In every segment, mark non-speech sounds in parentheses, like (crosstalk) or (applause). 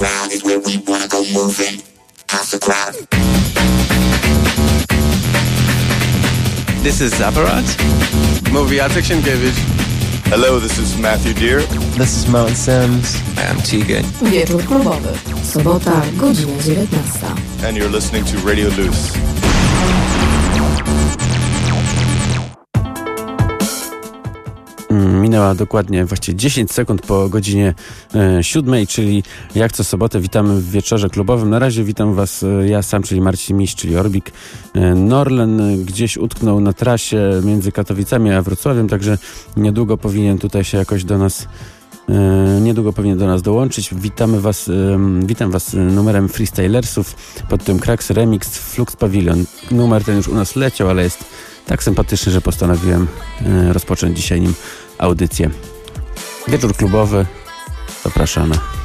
ground is where we wanna go moving. House the crowd. This is Zaparat. Mówi Jacek Sienkiewicz. Hello, this is Matthew Deer. This is Moen Sims. I am Tegan. Wieczór klubowy. Sobota, godzina 19. and you're listening to Radio Loose. Minęła dokładnie właściwie 10 sekund po godzinie e, siódmej, czyli jak co sobotę witamy w wieczorze klubowym. Na razie witam was e, ja sam, czyli Marcin Miś, czyli Orbik. E, Norlen e, gdzieś utknął na trasie między Katowicami a Wrocławiem, także niedługo powinien tutaj się jakoś do nas e, niedługo powinien do nas dołączyć. Witamy was, witam was e, numerem Freestylersów pod tym Krax Remix Flux Pavilion. Numer ten już u nas leciał, ale jest tak sympatyczny, że postanowiłem e, rozpocząć dzisiaj nim audycję. Wieczór klubowy. Zapraszamy.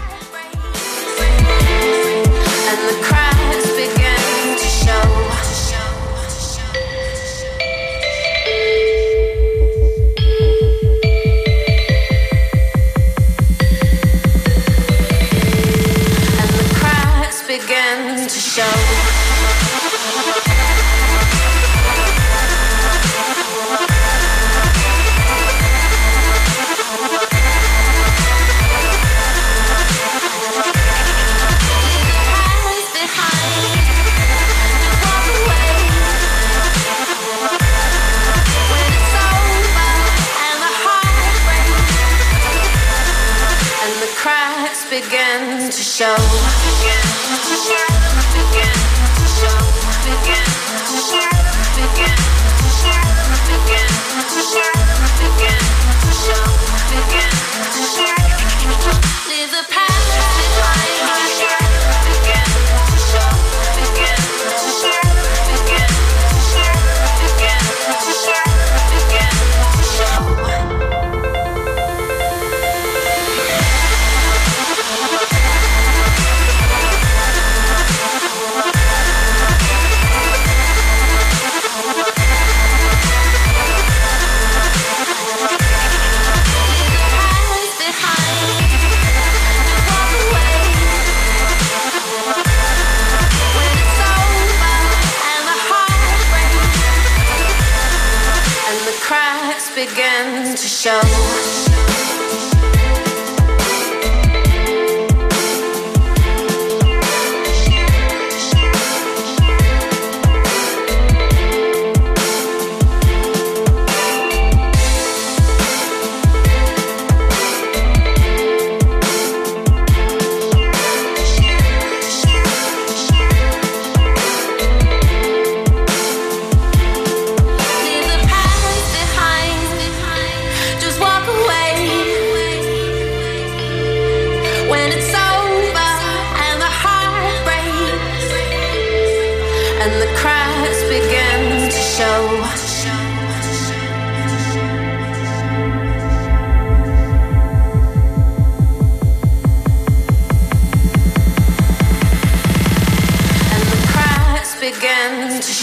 Show.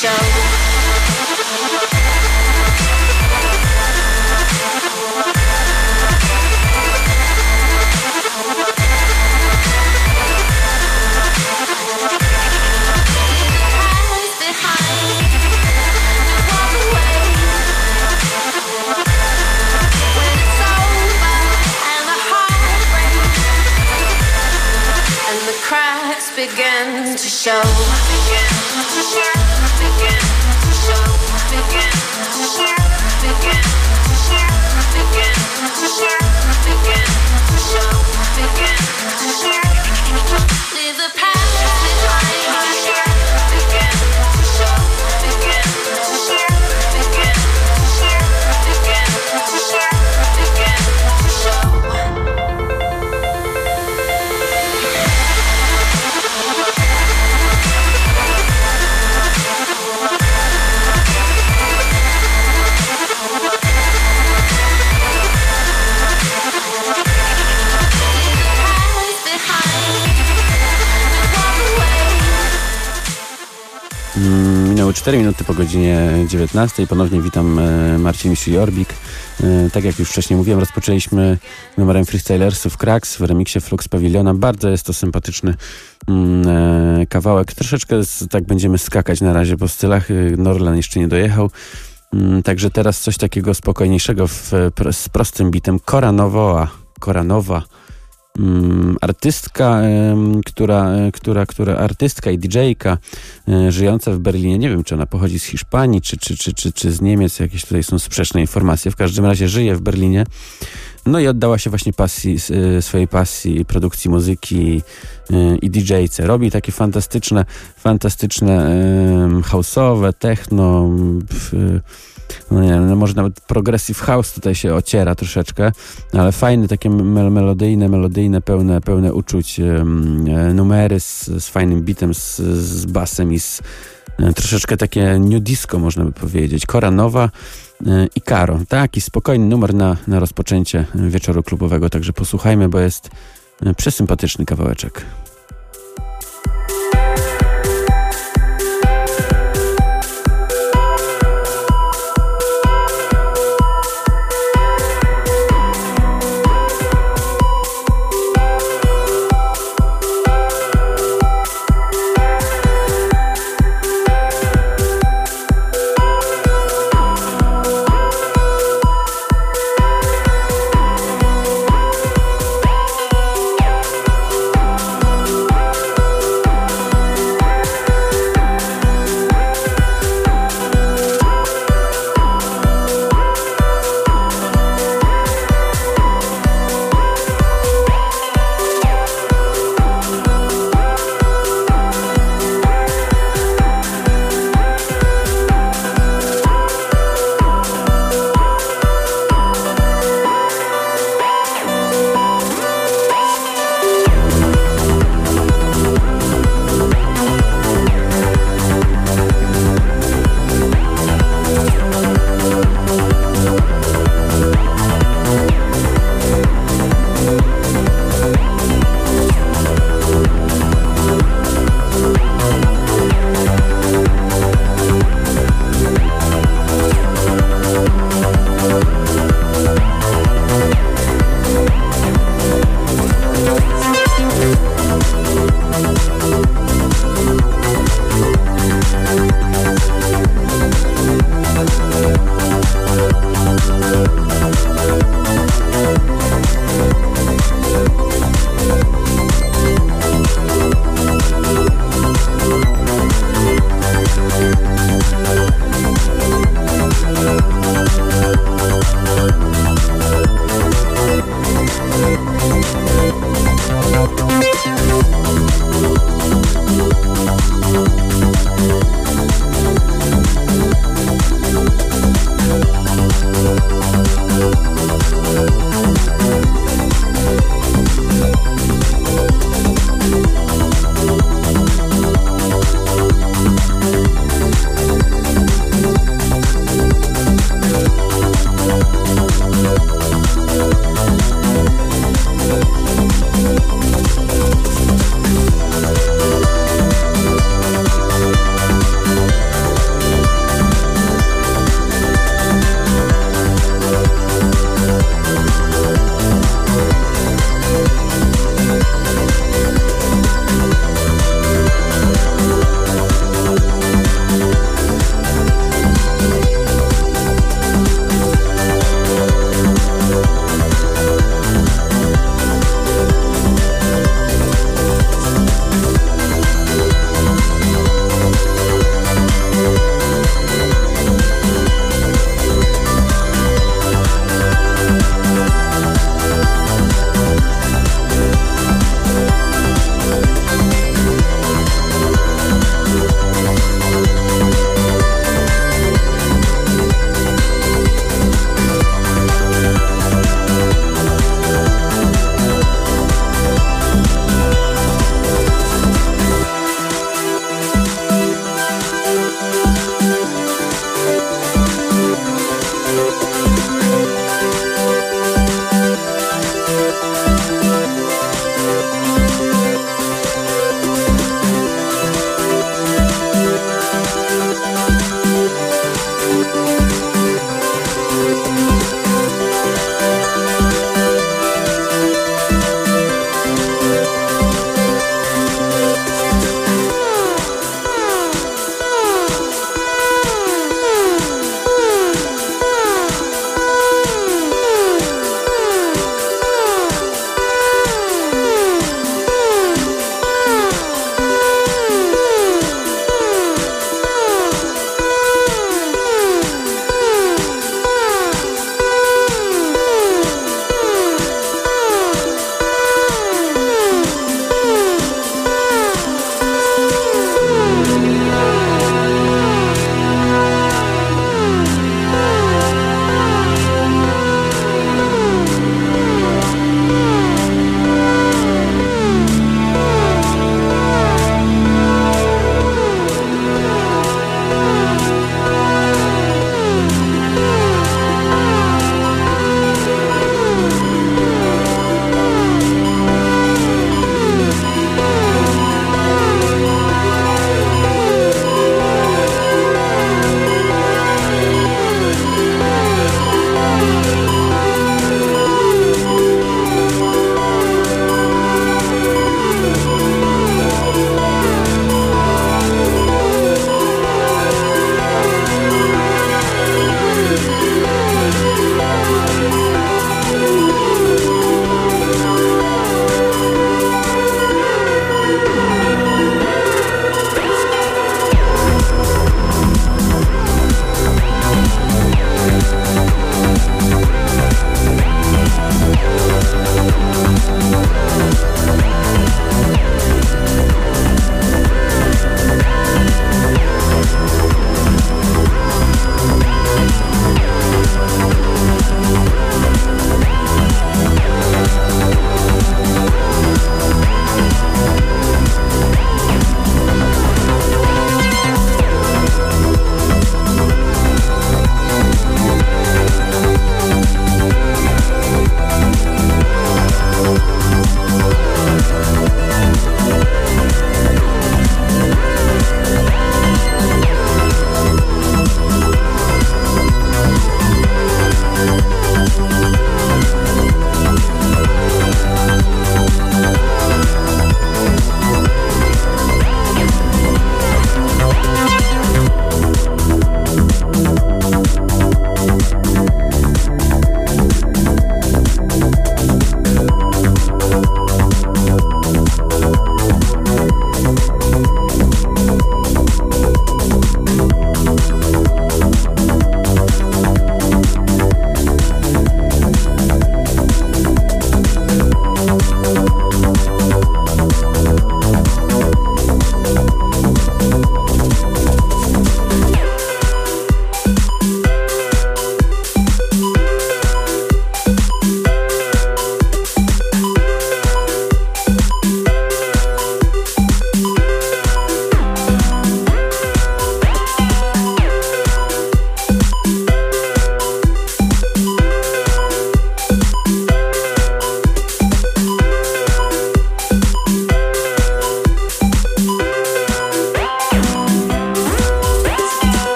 And the cracks begin to show. Yeah. 4 minuty po godzinie 19. Ponownie witam e, Marcin Mistrz i Orbik. E, Tak jak już wcześniej mówiłem, rozpoczęliśmy numerem Freestylersów Cracks w remiksie Flux Paviliona. Bardzo jest to sympatyczny mm, e, kawałek. Troszeczkę tak będziemy skakać na razie po stylach. Norlan jeszcze nie dojechał. Mm, Także teraz coś takiego spokojniejszego w, z prostym bitem. Koranowa, Koranowa, mm, artystka, em, która, e, która, która, artystka i DJ-ka e, żyjąca w Berlinie. Nie wiem, czy ona pochodzi z Hiszpanii, czy, czy, czy, czy, czy z Niemiec. Jakieś tutaj są sprzeczne informacje. W każdym razie żyje w Berlinie. No i oddała się właśnie pasji, e, swojej pasji produkcji muzyki i DJ-ce. Robi takie fantastyczne, fantastyczne house'owe, techno, no nie wiem, no może nawet progressive house tutaj się ociera troszeczkę, ale fajne, takie mel melodyjne, melodyjne, pełne, pełne uczuć e, numery z, z fajnym bitem, z, z basem i z e, troszeczkę takie new disco można by powiedzieć. Kora Nowa e, i Karo. Taki spokojny numer na, na rozpoczęcie wieczoru klubowego, także posłuchajmy, bo jest przesympatyczny kawałeczek.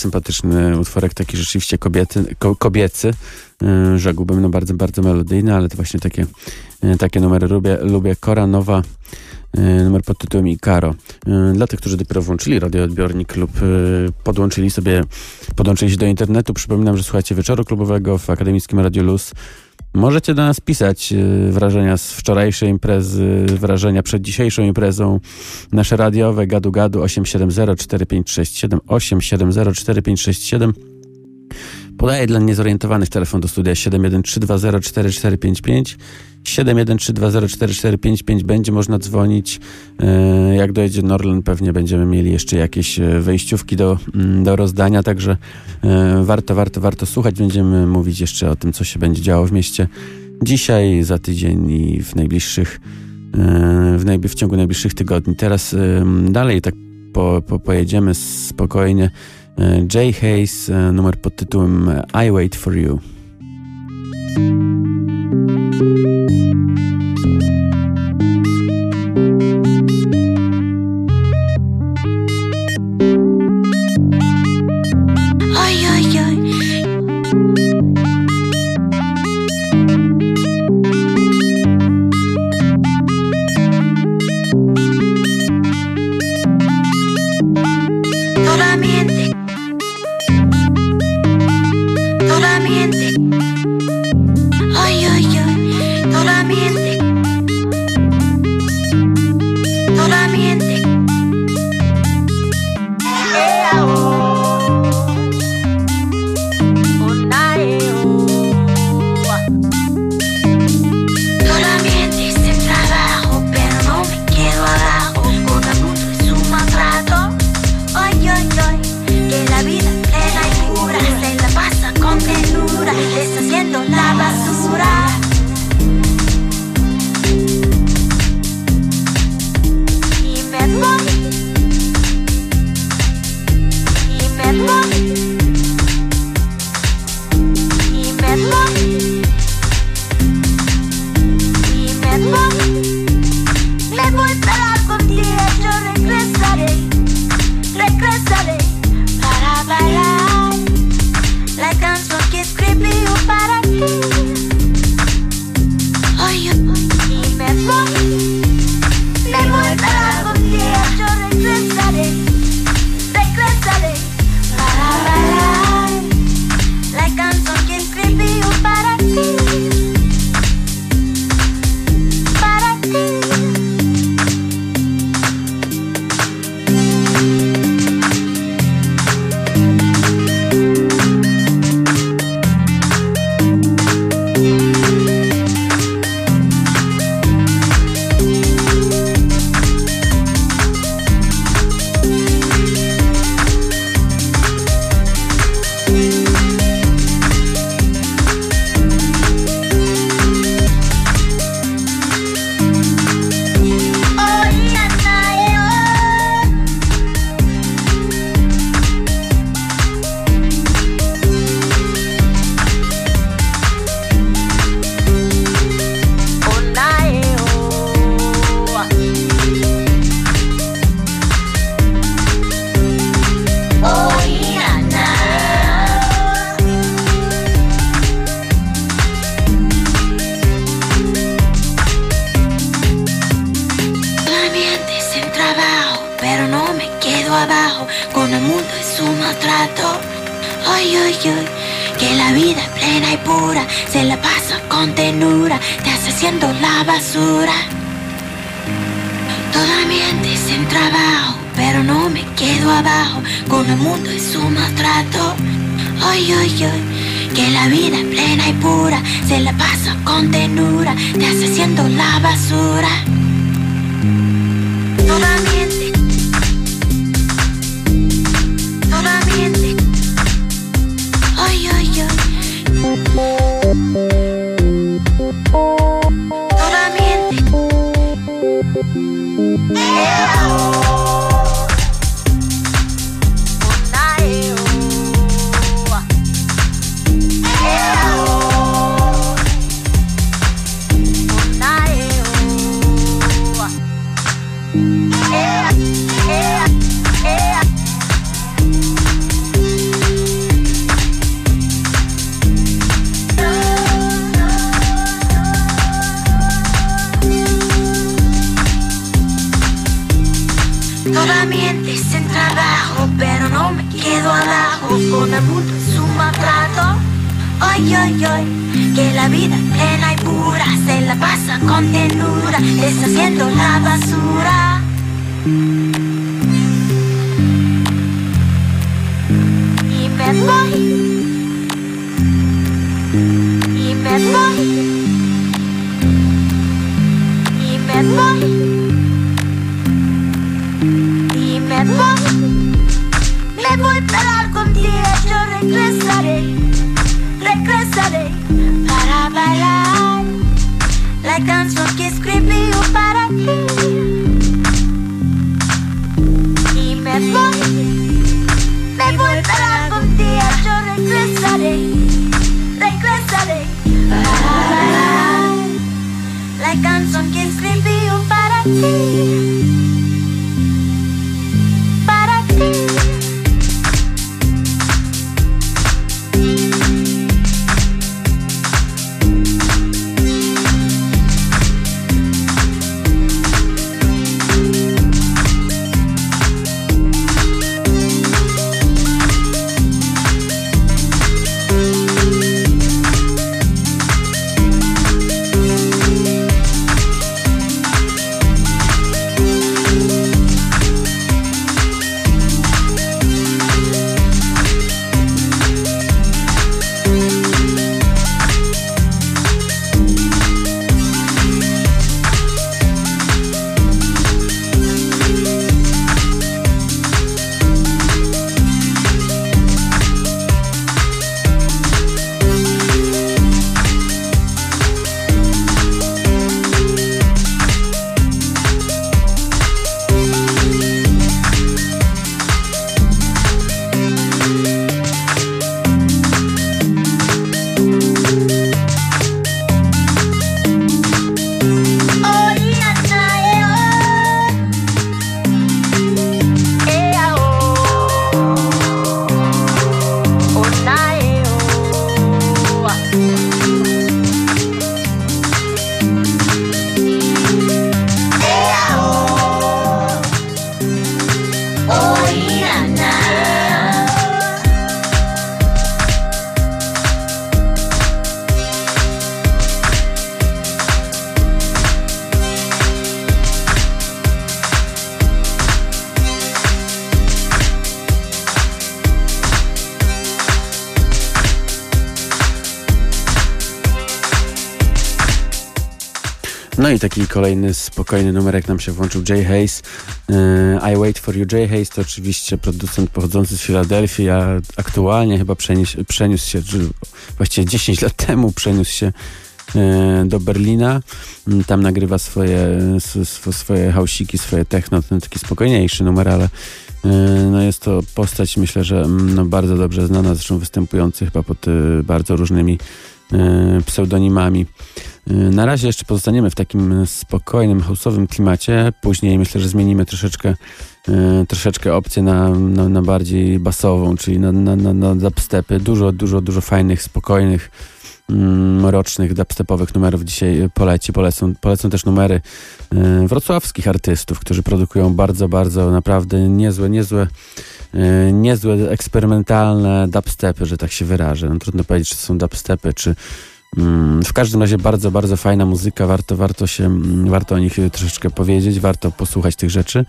Sympatyczny utworek, taki rzeczywiście kobiety, ko, kobiecy, y, rzekłbym, no bardzo, bardzo melodyjny, ale to właśnie takie, y, takie numery lubię. Lubię Kora Nowa, y, numer pod tytułem Ikaro. Dla tych, którzy dopiero włączyli radioodbiornik lub podłączyli sobie, podłączyli się do internetu, przypominam, że słuchacie Wieczoru Klubowego w Akademickim Radio Luz. Możecie do nas pisać y, wrażenia z wczorajszej imprezy, wrażenia przed dzisiejszą imprezą. Nasze radiowe gadu gadu 870 4567 870 4567 Podaję dla niezorientowanych telefon do studia 713204455 713204455 będzie można dzwonić. E, Jak dojedzie Norland, pewnie będziemy mieli jeszcze jakieś e, wejściówki do, mm, do rozdania, także e, warto, warto, warto słuchać. Będziemy mówić jeszcze o tym, co się będzie działo w mieście dzisiaj, za tydzień i w najbliższych, w, najb- w ciągu najbliższych tygodni. Teraz dalej tak po, po, pojedziemy spokojnie. E, Jay Hayes, e, numer pod tytułem e, I Wait For You. también. Y taki kolejny spokojny numerek nam się włączył Jay Hayes. E, I Wait For You. Jay Hayes to oczywiście producent pochodzący z Filadelfii, a aktualnie chyba przenieś, przeniósł się, właściwie 10 lat temu przeniósł się e, do Berlina. Mm, Tam nagrywa swoje, swoje hausiki, swoje techno, ten taki spokojniejszy numer, ale e, no jest to postać, myślę, że mm, no bardzo dobrze znana, zresztą występujący chyba pod bardzo różnymi pseudonimami. E, Na razie jeszcze pozostaniemy w takim spokojnym, house'owym klimacie. Później myślę, że zmienimy troszeczkę, e, troszeczkę opcję na, na, na bardziej basową, czyli na, na, na, na dubstepy. Dużo, dużo, dużo fajnych, spokojnych, mm, mrocznych dubstepowych numerów dzisiaj poleci. Polecą, polecą też numery e, wrocławskich artystów, którzy produkują bardzo, bardzo naprawdę niezłe, niezłe niezłe eksperymentalne dubstepy, że tak się wyrażę. No, trudno powiedzieć, czy to są dubstepy, czy w każdym razie bardzo, bardzo fajna muzyka, warto, warto się, mm, warto o nich troszeczkę powiedzieć, warto posłuchać tych rzeczy.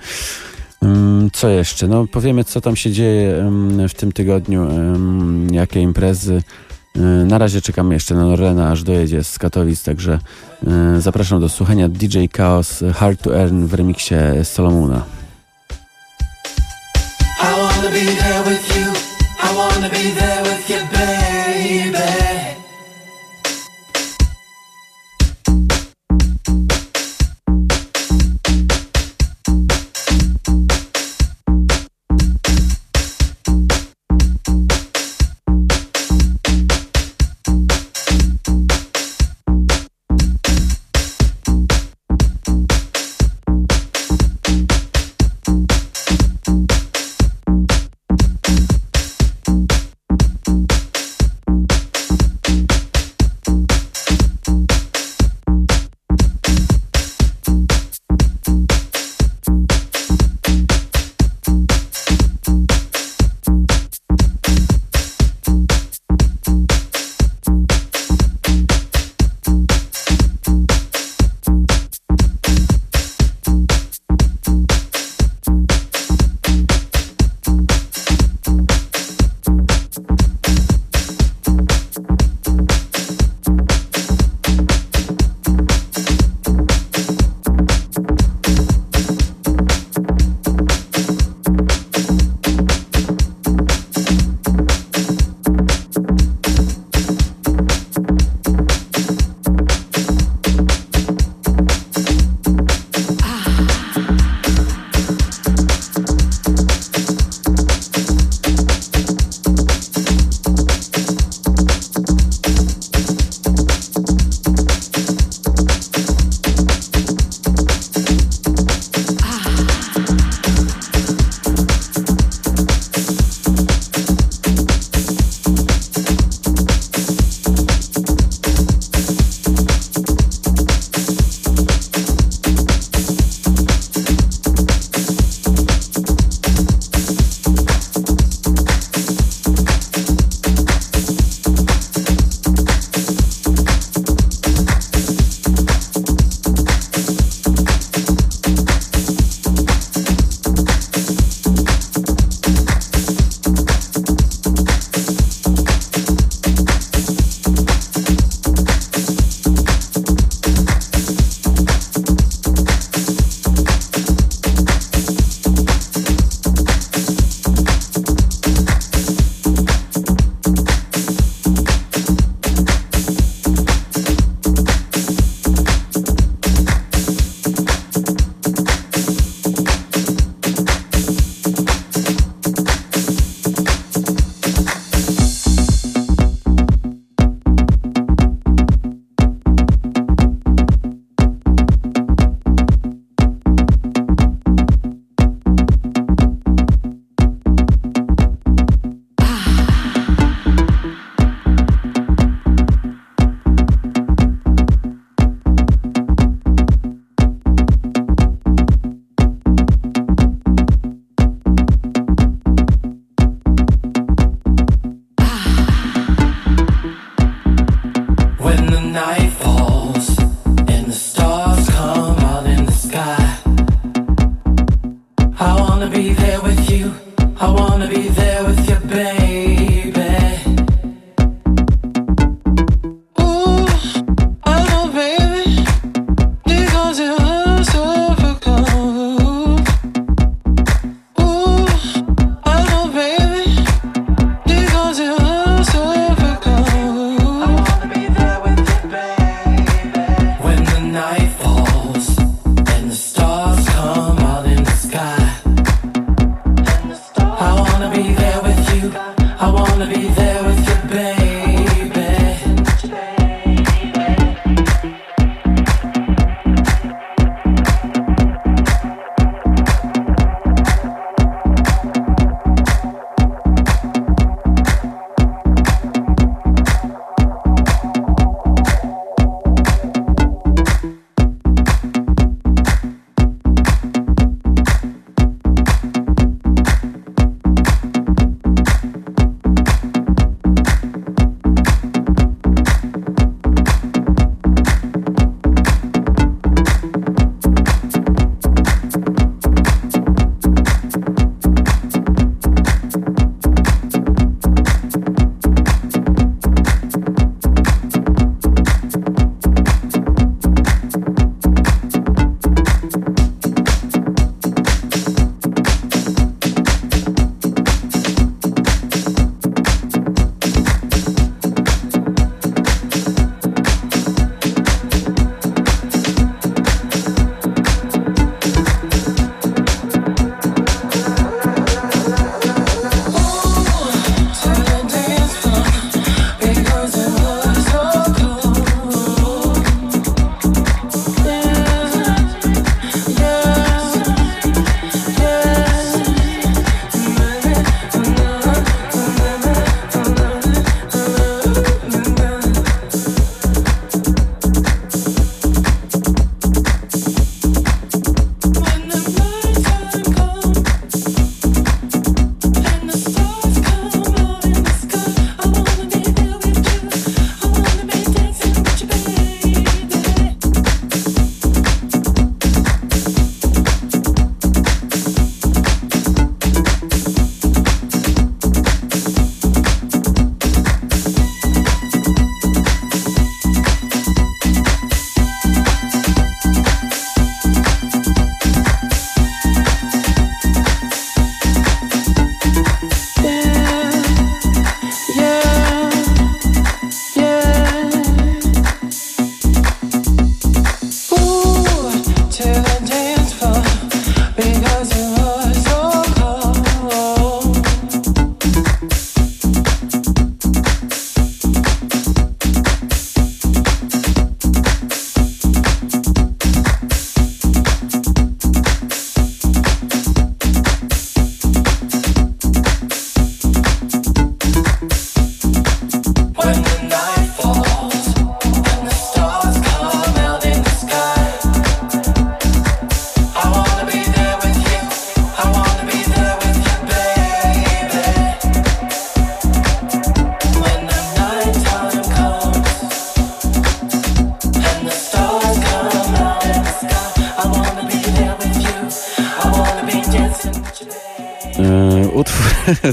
Mm, Co jeszcze? No powiemy, co tam się dzieje w tym tygodniu, jakie imprezy. Na razie czekamy jeszcze na Norlena, aż dojedzie z Katowic, także zapraszam do słuchania DJ Chaos Hard to Earn w remiksie Solomona. I wanna be there with you. I wanna be there with you, baby.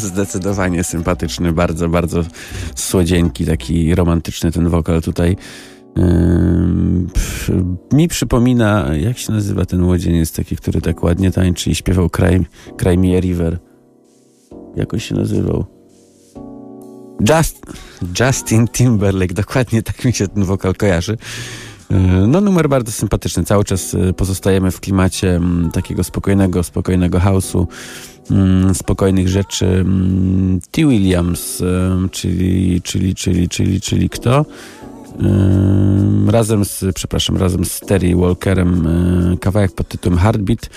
Zdecydowanie sympatyczny, bardzo, bardzo słodzieńki, taki romantyczny ten wokal tutaj. Mi przypomina, jak się nazywa ten młodzieniec taki, który tak ładnie tańczy i śpiewał Cry, Cry Me River. Jakoś się nazywał. Just, Justin Timberlake, dokładnie tak mi się ten wokal kojarzy. Yy, No numer bardzo sympatyczny. Cały czas yy, pozostajemy w klimacie mm, takiego spokojnego, spokojnego house'u, spokojnych rzeczy. Mm, T. Williams, czyli, czyli, czyli, czyli, czyli kto? Razem z, przepraszam, razem z Terry Walkerem yy, kawałek pod tytułem Heartbeat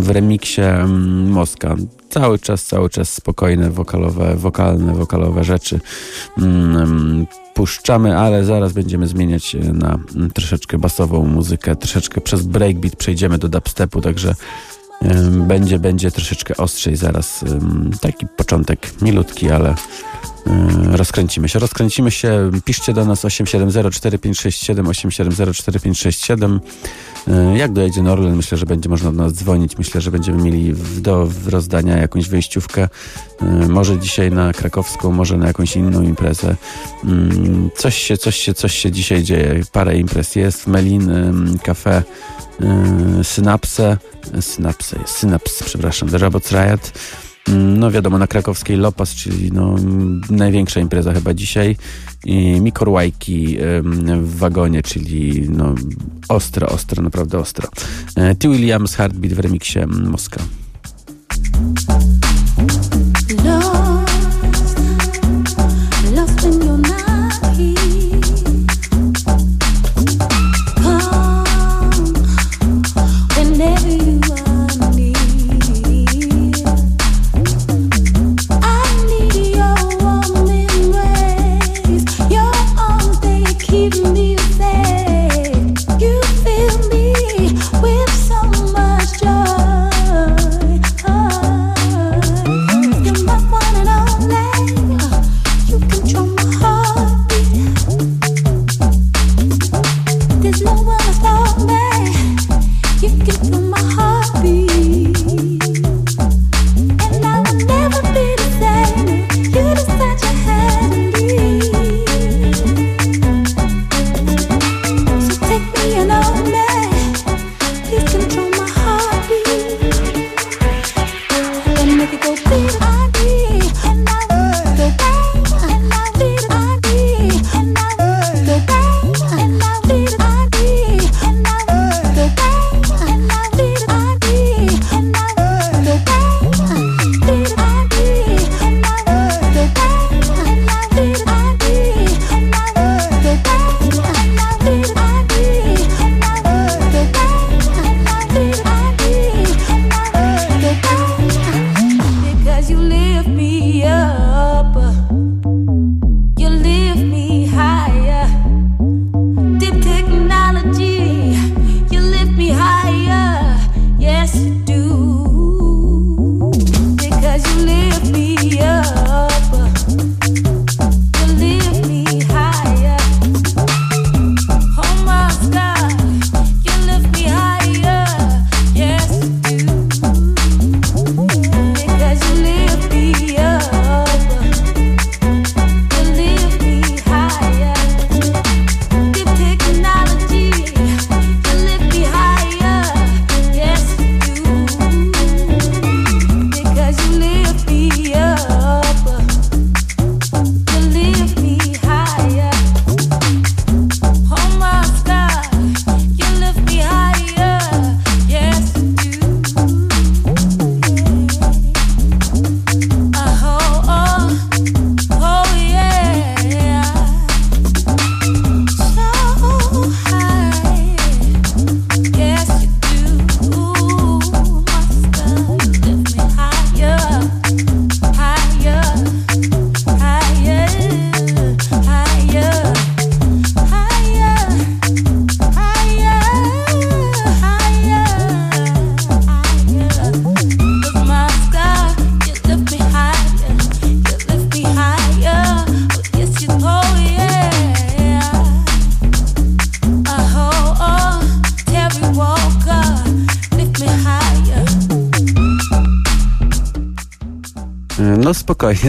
w remiksie Moska. Cały czas, cały czas spokojne, wokalowe, wokalne, wokalowe rzeczy ym, puszczamy, ale zaraz będziemy zmieniać e, na mm, troszeczkę basową muzykę, troszeczkę przez breakbeat przejdziemy do dubstepu, także będzie, będzie troszeczkę ostrzej zaraz. Taki początek milutki, ale rozkręcimy się. Rozkręcimy się. Piszcie do nas 8704567 8704567. Yy, Jak dojedzie Norlen, myślę, że będzie można do nas dzwonić. Myślę, że będziemy mieli do rozdania jakąś wyjściówkę. Yy, Może dzisiaj na krakowską, może na jakąś inną imprezę. Yy, Coś się, coś się, coś się dzisiaj dzieje. Parę imprez jest. Melin, kafe yy, Synapse, Synapse, Synaps, przepraszam, The Robots Riot. Mm, No wiadomo, na krakowskiej Lopas, czyli no, największa impreza chyba dzisiaj. I Mikorłajki w wagonie, czyli no, ostro, ostro, naprawdę ostro. E, T. Williams, Heartbeat w remiksie mm, Moska.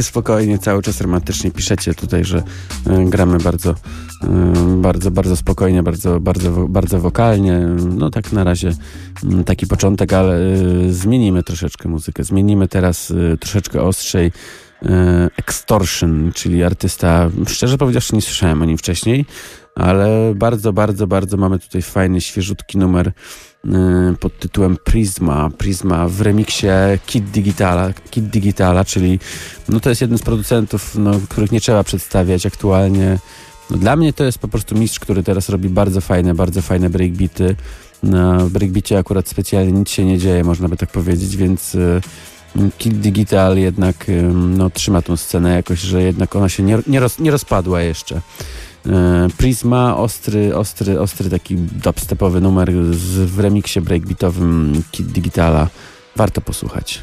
(laughs) spokojnie, cały czas romantycznie piszecie tutaj, że e, gramy bardzo, e, bardzo, bardzo spokojnie, bardzo, bardzo, bardzo wokalnie. No tak na razie mm, taki początek, ale e, zmienimy troszeczkę muzykę. Zmienimy teraz troszeczkę ostrzej. Extortion, czyli artysta, szczerze powiedziawszy nie słyszałem o nim wcześniej, ale bardzo, bardzo, bardzo mamy tutaj fajny, świeżutki numer pod tytułem Prisma. Prisma w remiksie Kid Digitala, Kid Digitala, czyli no to jest jeden z producentów, no, których nie trzeba przedstawiać aktualnie. No, dla mnie to jest po prostu mistrz, który teraz robi bardzo fajne, bardzo fajne breakbeaty. Na breakbeacie akurat specjalnie nic się nie dzieje, można by tak powiedzieć, więc y, Kid Digital jednak y, no, trzyma tą scenę jakoś, że jednak ona się nie, nie, roz, nie rozpadła jeszcze. E, Prisma, ostry, ostry, ostry taki dubstepowy numer z, w remiksie breakbeatowym Kid Digitala. Warto posłuchać.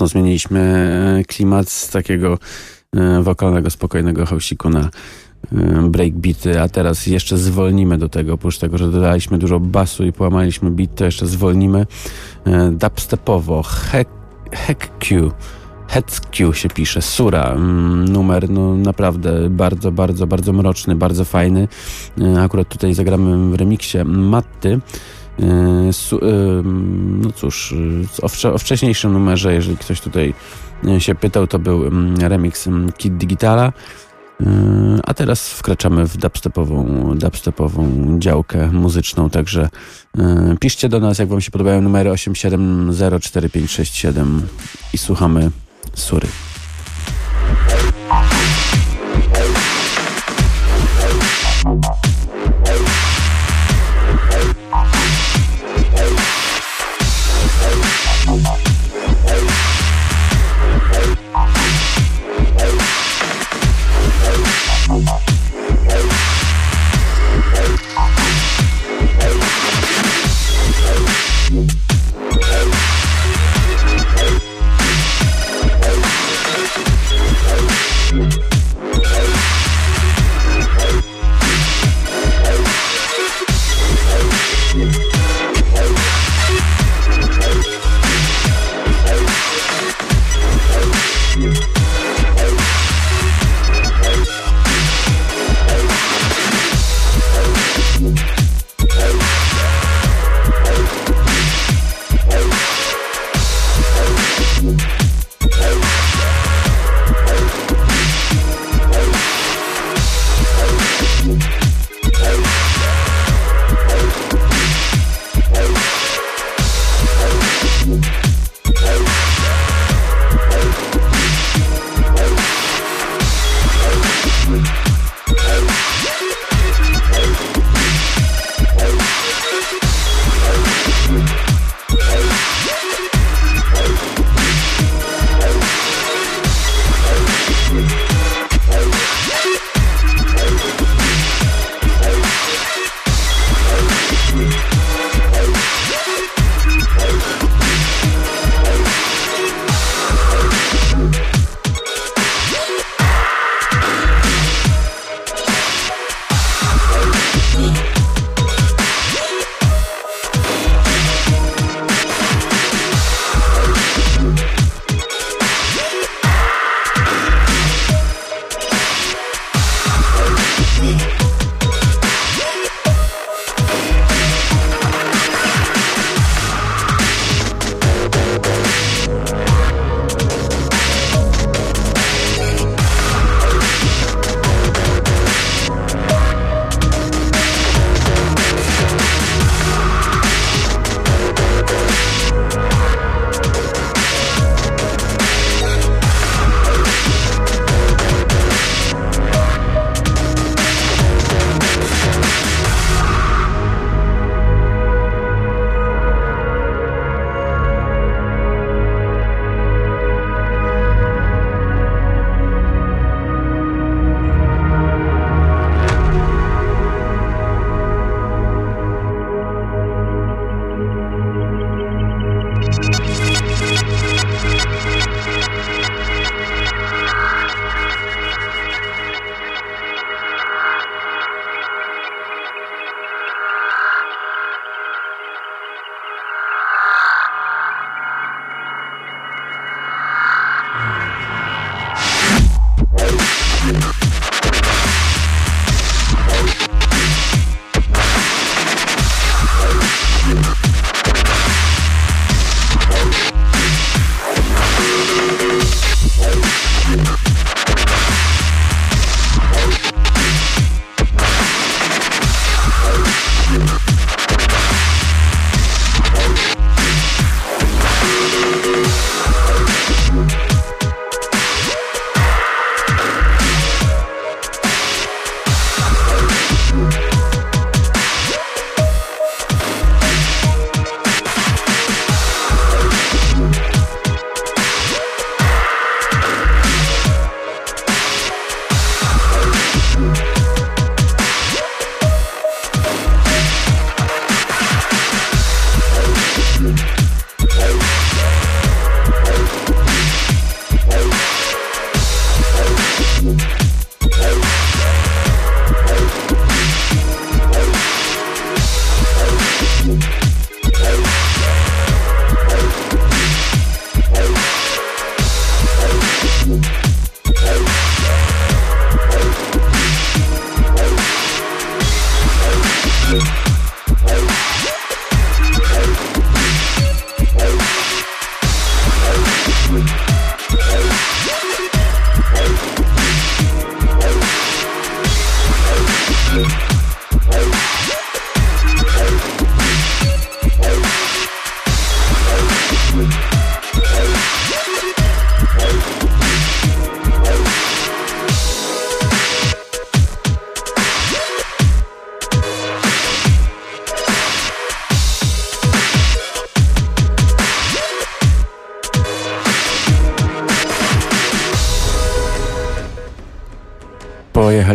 Mocno, zmieniliśmy e, klimat z takiego e, wokalnego, spokojnego house'iku na e, breakbeaty, a teraz jeszcze zwolnimy do tego, oprócz tego, że dodaliśmy dużo basu i połamaliśmy beat, to jeszcze zwolnimy dubstepowo, Hack Q. Hetzq się pisze, Sura, mm, numer no naprawdę bardzo, bardzo, bardzo mroczny, bardzo fajny. Akurat tutaj zagramy w remiksie Matty. E, e, no cóż, e, o, wcze, o wcześniejszym numerze, jeżeli ktoś tutaj się pytał, to był mm, remix mm, Kid Digitala. A teraz wkraczamy w dubstepową, dubstepową działkę muzyczną, także piszcie do nas, jak wam się podobają numery 8704567 i słuchamy Sury.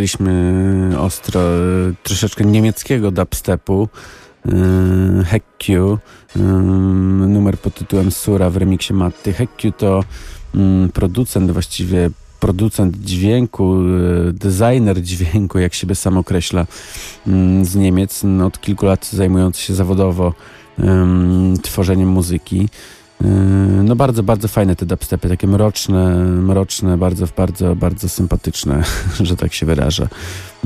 Pojechaliśmy ostro, e, troszeczkę niemieckiego dubstepu. e, Hekkiu, e, numer pod tytułem Sura w remiksie Matty. Hekkiu to mm, producent, właściwie producent dźwięku, e, designer dźwięku, jak siebie sam określa, mm, z Niemiec. No, Od kilku lat zajmujący się zawodowo em, tworzeniem muzyki. Yy, No bardzo, bardzo fajne te dubstepy, takie mroczne, mroczne, bardzo, bardzo, bardzo sympatyczne, (laughs) że tak się wyrażę.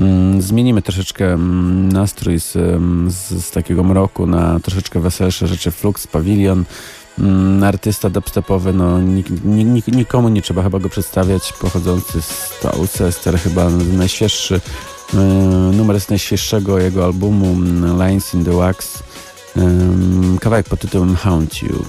Mm, Zmienimy troszeczkę mm, nastrój z, mm, z, z takiego mroku na troszeczkę weselsze rzeczy. Flux, Pavilion, artysta dubstepowy, no nik, nik, nik, nikomu nie trzeba chyba go przedstawiać, pochodzący z Taucester, chyba najświeższy yy, numer z najświeższego jego albumu Lines in the Wax. Ym, Kawałek pod tytułem Haunt You.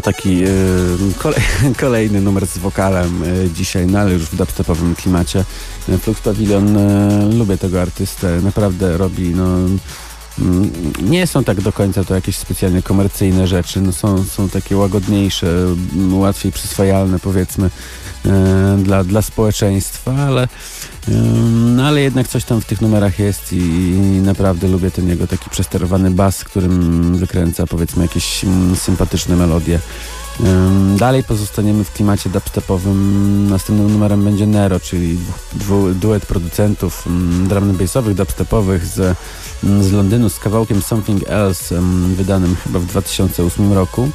No taki kolej, (laughs) kolejny numer z wokalem y, dzisiaj, no ale już w dubstepowym klimacie. Y, Flux Pavilion, lubię tego artystę, naprawdę robi no, mm, nie są tak do końca to jakieś specjalnie komercyjne rzeczy. No są, są takie łagodniejsze, m, łatwiej przyswajalne powiedzmy e, dla, dla społeczeństwa, ale, no, ale jednak coś tam w tych numerach jest i, i naprawdę lubię ten jego taki przesterowany bas, którym wykręca powiedzmy jakieś mm, sympatyczne melodie. Dalej pozostaniemy w klimacie dubstepowym. Następnym numerem będzie Nero, czyli dwu, duet producentów um, drum bassowych, dubstepowych z, mm, z Londynu z kawałkiem Something Else, ym, wydanym chyba w 2008 roku.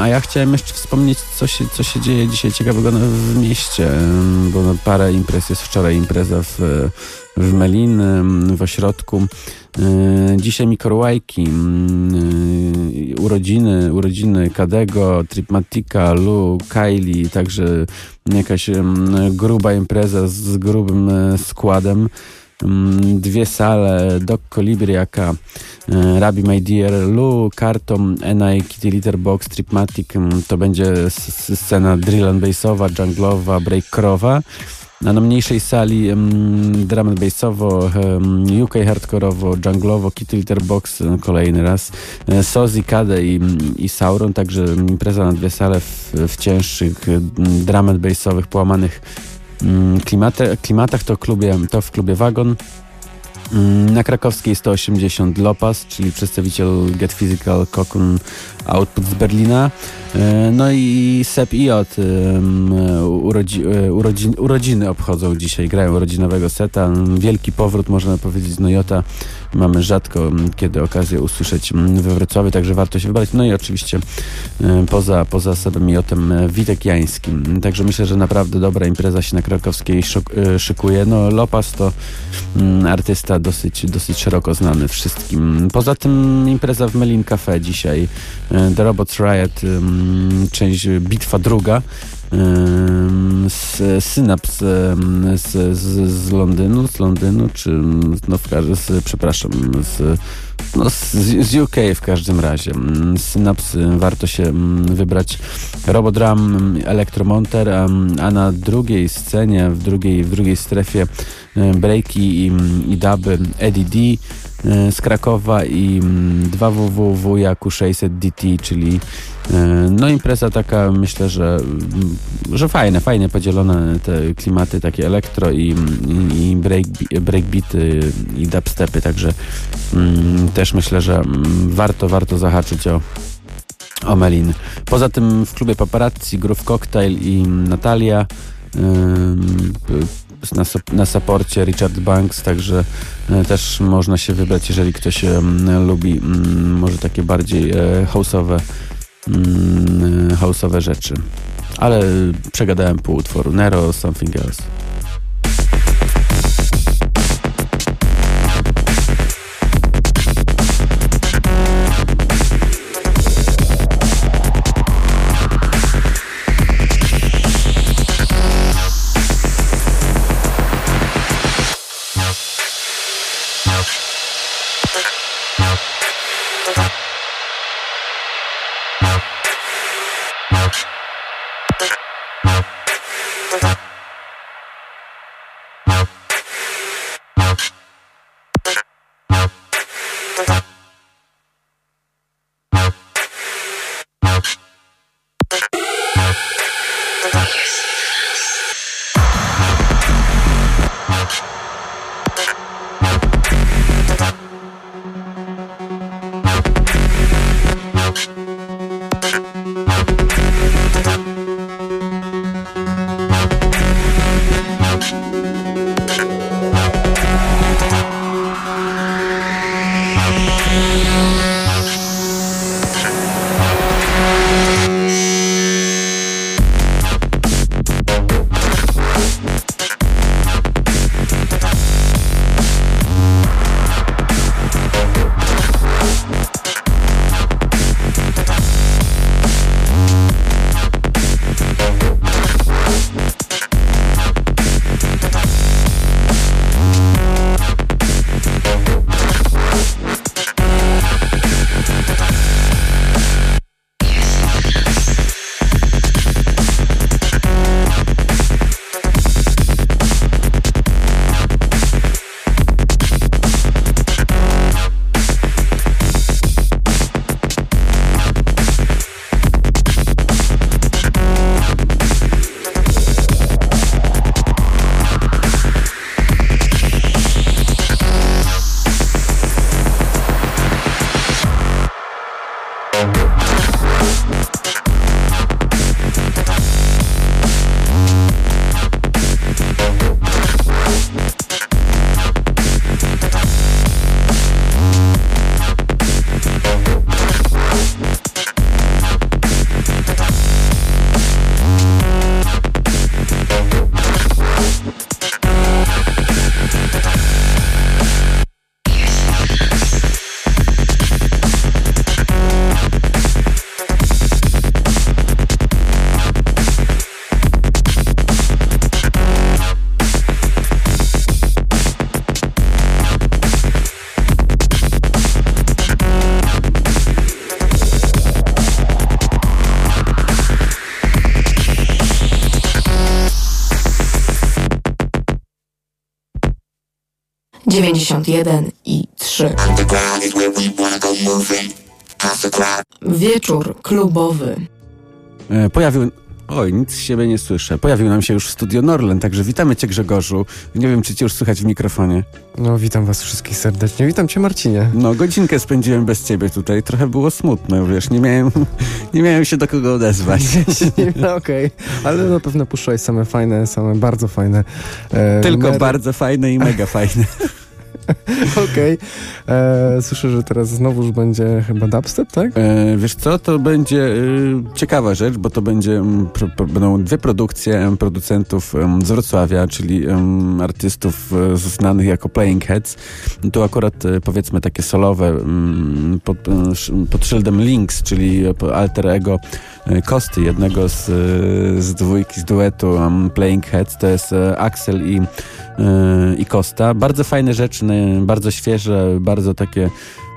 A ja chciałem jeszcze wspomnieć, co się, co się dzieje dzisiaj ciekawego w mieście, bo no, parę imprez jest wczoraj impreza w, w Melin, w ośrodku. Yy, Dzisiaj Mikołajki, yy, urodziny, urodziny Kadego, Tripmatika, Lu, Kylie, także jakaś gruba impreza z grubym e, składem. Ym, Dwie sale, Doc Colibriaka, e, Rabbi My Dear, Lu, Karton, NI, Kitty Litterbox, Tripmatic, ym, to będzie scena drill and bassowa, junglowa, breakrowa. A na mniejszej sali um, drum and bassowo, um, UK hardkorowo, junglowo, Kitty Litterbox e, kolejny raz, e, Sozi, Kade i, i Sauron, także impreza na dwie sale w, w cięższych drum and bassowych, połamanych mm, klimate, klimatach, to, klubie, to w klubie Wagon. Mm, Na krakowskiej 180 Lopas, czyli przedstawiciel Get Physical Cocoon Output z Berlina. E, No i Sep i urodzi, e, urodzin, urodziny obchodzą dzisiaj, grają rodzinowego seta. Wielki powrót, można powiedzieć, no Jota mamy rzadko m, kiedy okazję usłyszeć m, we Wrocławiu, także warto się wybrać. No i oczywiście e, poza, poza Sebem Jotem e, Witek Jański. Także myślę, że naprawdę dobra impreza się na krakowskiej e, szykuje. No Lopas to mm, artysta dosyć, dosyć szeroko znany wszystkim. Poza tym impreza w Melin Cafe dzisiaj. The Robots Riot, część Bitwa druga. Z Synaps z, z, z Londynu, z Londynu, czy no w każdym, z, przepraszam, z, no z, z UK w każdym razie. Synaps warto się wybrać. Robodrum, ym, Elektromonter, a na drugiej scenie, w drugiej, w drugiej strefie breaki i, i duby Eddie D z Krakowa i mm, 2WW Jaku 600 DT, czyli y, no impreza taka myślę, że, mm, że fajne, fajnie podzielone te klimaty takie elektro i, i, i break, breakbeaty i dubstepy, także mm, też myślę, że mm, warto, warto zahaczyć o Melin. Poza tym w klubie Paparazzi, Groove Cocktail i Natalia ym, na, na saporcie Richard Banks, także e, też można się wybrać, jeżeli ktoś em, lubi może takie bardziej e, house'owe house'owe rzeczy. Ale przegadałem pół utworu. Nero, Something Else. 51 i 3. Wieczór klubowy. E, pojawił, Oj, nic z siebie nie słyszę. Pojawił nam się już w studio Norland, także witamy Cię Grzegorzu. Nie wiem, czy Cię już słychać w mikrofonie. No, witam Was wszystkich serdecznie. Witam Cię Marcinie. No, godzinkę spędziłem bez Ciebie tutaj. Trochę było smutno, wiesz, nie miałem, (laughs) nie miałem się do kogo odezwać. (laughs) no, Okej, okay. ale na pewno puszczaj same fajne, same bardzo fajne. E, Tylko mery. bardzo fajne i mega fajne. (laughs) (laughs) Okej. E, Słyszę, że teraz znowuż będzie chyba dubstep, tak? E, wiesz co, to będzie y, ciekawa rzecz, bo to będzie, mm, pro, pro, będą dwie produkcje producentów z Wrocławia, czyli artystów e, znanych jako Playing Heads. Tu akurat powiedzmy takie solowe mm, pod, pod szyldem Links, czyli alter ego Kosty, jednego z, z dwójki, z duetu Playing Heads, to jest Axel i, i Costa. Bardzo fajne rzeczy, bardzo świeże, bardzo takie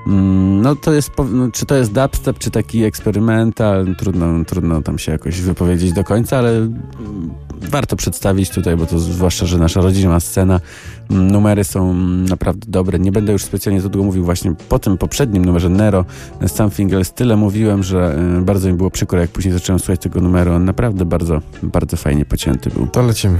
Mm, No to jest, no, czy to jest dubstep, czy taki eksperymental, trudno, trudno tam się jakoś wypowiedzieć do końca, ale mm, warto przedstawić tutaj, bo to zwłaszcza, że nasza rodzina scena, mm, numery są naprawdę dobre. Nie będę już specjalnie za długo mówił właśnie po tym poprzednim numerze Nero, Something Else, tyle mówiłem, że e, bardzo mi było przykro, jak później zacząłem słuchać tego numeru, on naprawdę bardzo, bardzo fajnie pocięty był. To lecimy.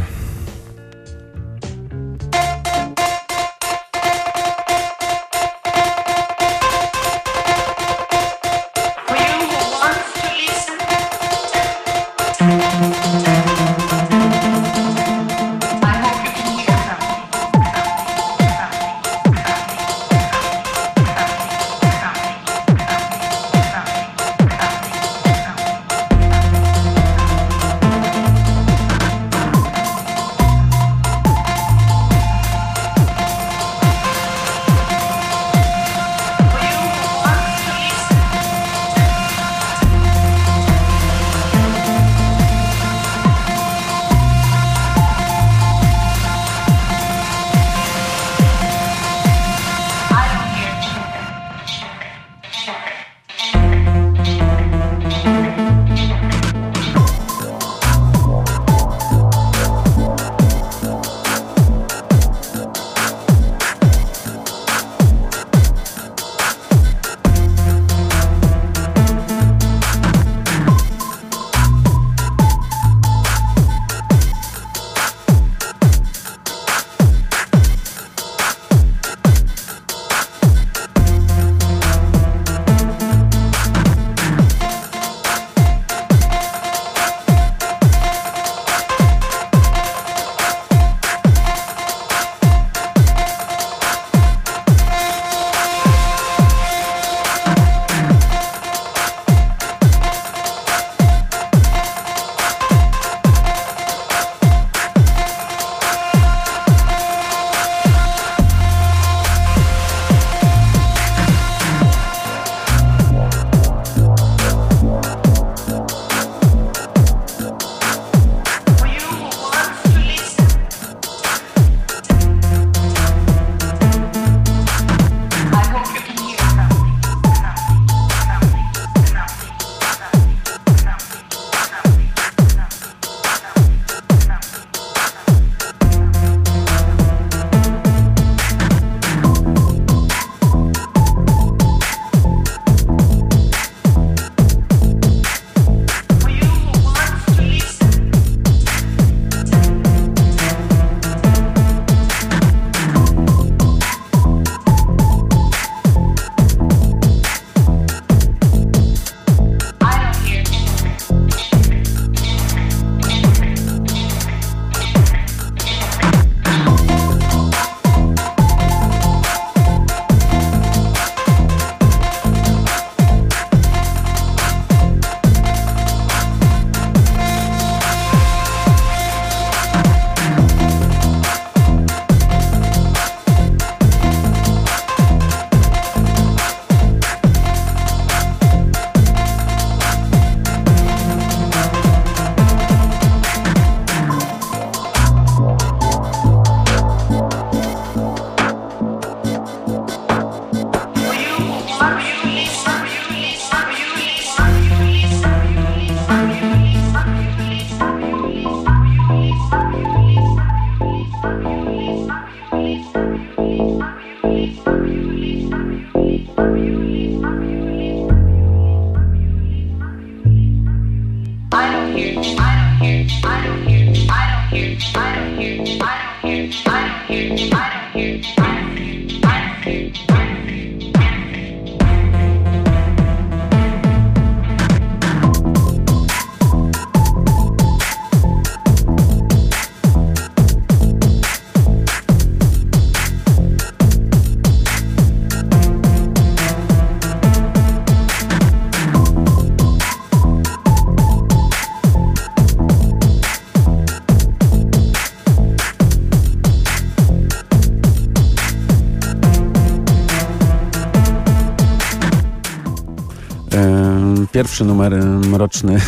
Pierwszy numer em, roczny.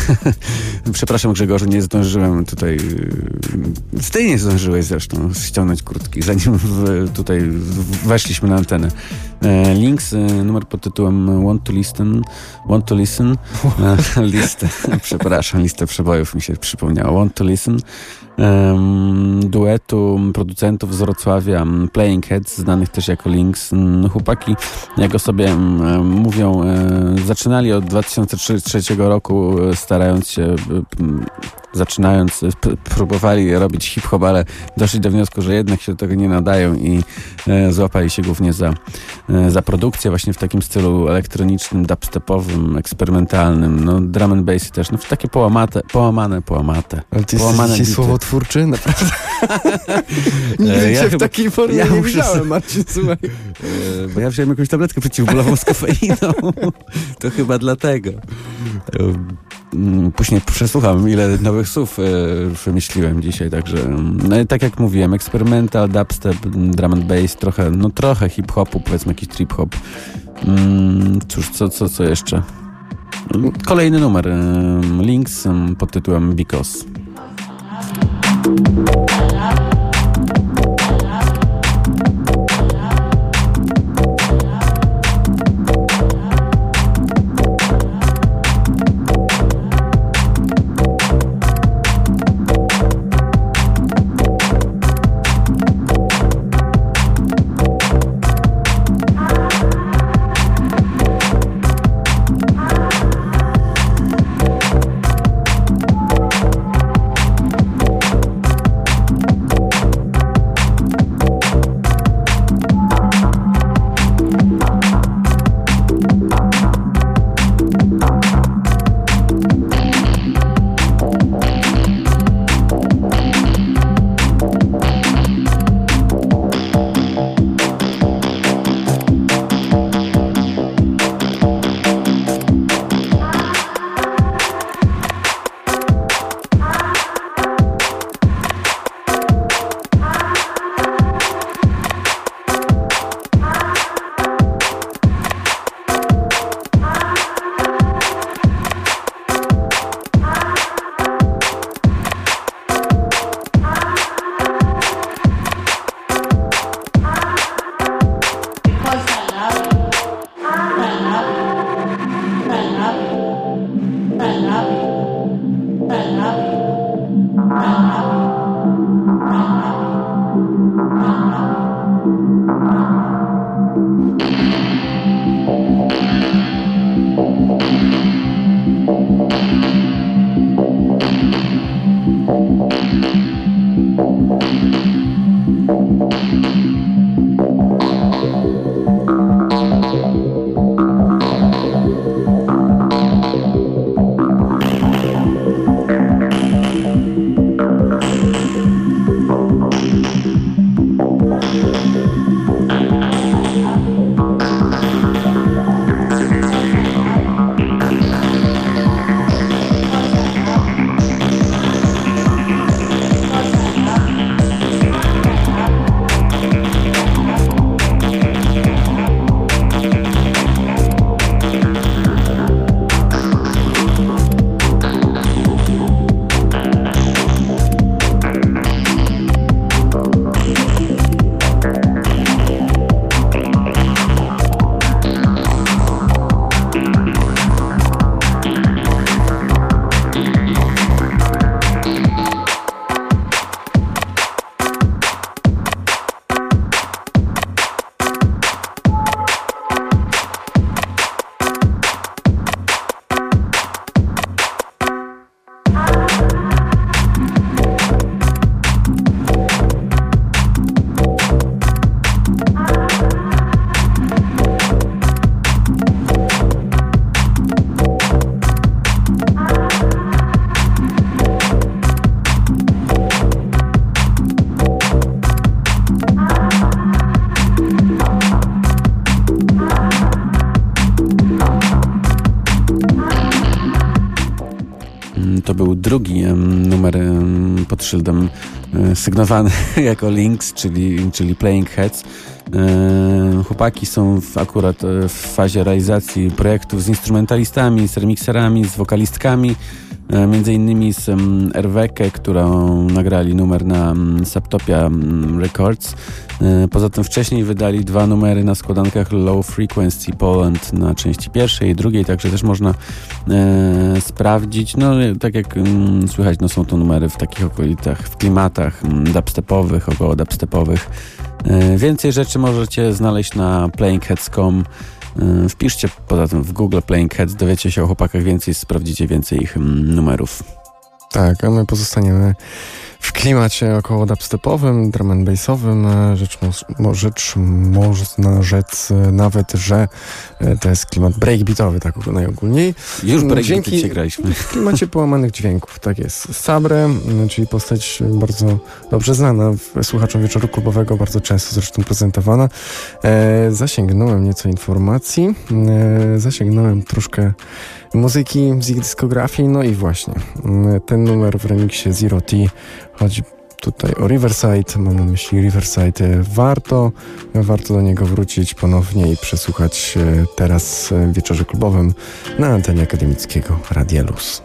(laughs) Przepraszam Grzegorze, nie zdążyłem tutaj. Ty nie zdążyłeś zresztą ściągnąć kurtki, zanim w, tutaj weszliśmy na antenę. E, Links, y, numer pod tytułem Want to Listen. Want to Listen. E, (laughs) Listę, przepraszam, listę przebojów mi się przypomniała. Want to Listen. Duetu producentów z Wrocławia Playing Heads, znanych też jako Links. Chłopaki, jak o sobie mówią, e, zaczynali od 2003 roku, e, starając się, e, zaczynając, próbowali robić hip-hop, ale doszli do wniosku, że jednak się do tego nie nadają i e, złapali się głównie za, e, za produkcję właśnie w takim stylu elektronicznym, dubstepowym, eksperymentalnym, no drum and bassy też, no takie połamate, połamane, połamate. Ale ty Połamane dzisiaj bity. Słowotwórczy? Naprawdę. (laughs) Nigdy E, cię ja w chyba- takiej formie ja nie widziałem, Marcin, słuchaj. (laughs) E, Bo ja wziąłem jakąś tabletkę przeciwbólową z kofeiną. (laughs) To chyba dlatego. Mm, Później przesłucham, ile nowych słów e, wymyśliłem dzisiaj, także mm, no i tak jak mówiłem, eksperymental, dubstep, drum and bass, trochę, no trochę hip-hopu, powiedzmy jakiś trip-hop. Mm, Cóż, co, co, co jeszcze? Kolejny numer, Links pod tytułem Because. Mm, sygnowany (laughs) jako Links, czyli, czyli Playing Heads. E, Chłopaki są w, akurat e, w fazie realizacji projektów z instrumentalistami, z remixerami, z wokalistkami. E, Między innymi z Erweke, którą nagrali numer na um, Subtopia mm, Records. E, Poza tym wcześniej wydali dwa numery na składankach Low Frequency Poland na części pierwszej i drugiej, także też można e, sprawdzić. No, e, tak jak mm, słychać, no, są to numery w takich okolicach, w klimatach mm, dubstepowych, około dubstepowych. E, Więcej rzeczy możecie znaleźć na playingheads.com. E, Wpiszcie poza tym w Google Playing Heads, dowiecie się o chłopakach więcej, sprawdzicie więcej ich mm, numerów. Tak, a my pozostaniemy w klimacie około dubstepowym, drum and bassowym. E, Rzecz, mo, rzecz można rzec e, nawet, że e, to jest klimat breakbeatowy, tak najogólniej. Już Mm, break dzięki- dzisiaj graliśmy. W klimacie połamanych dźwięków, tak jest. Sabre, czyli postać bardzo dobrze znana słuchaczom wieczoru klubowego, bardzo często zresztą prezentowana. E, zasięgnąłem nieco informacji, e, zasięgnąłem troszkę muzyki z ich dyskografii, no i właśnie m, ten numer w remiksie Zero T chodzi tutaj o Riverside, mam na myśli Riverside. Warto, warto do niego wrócić ponownie i przesłuchać e, teraz w wieczorze klubowym na antenie akademickiego Radia Luz.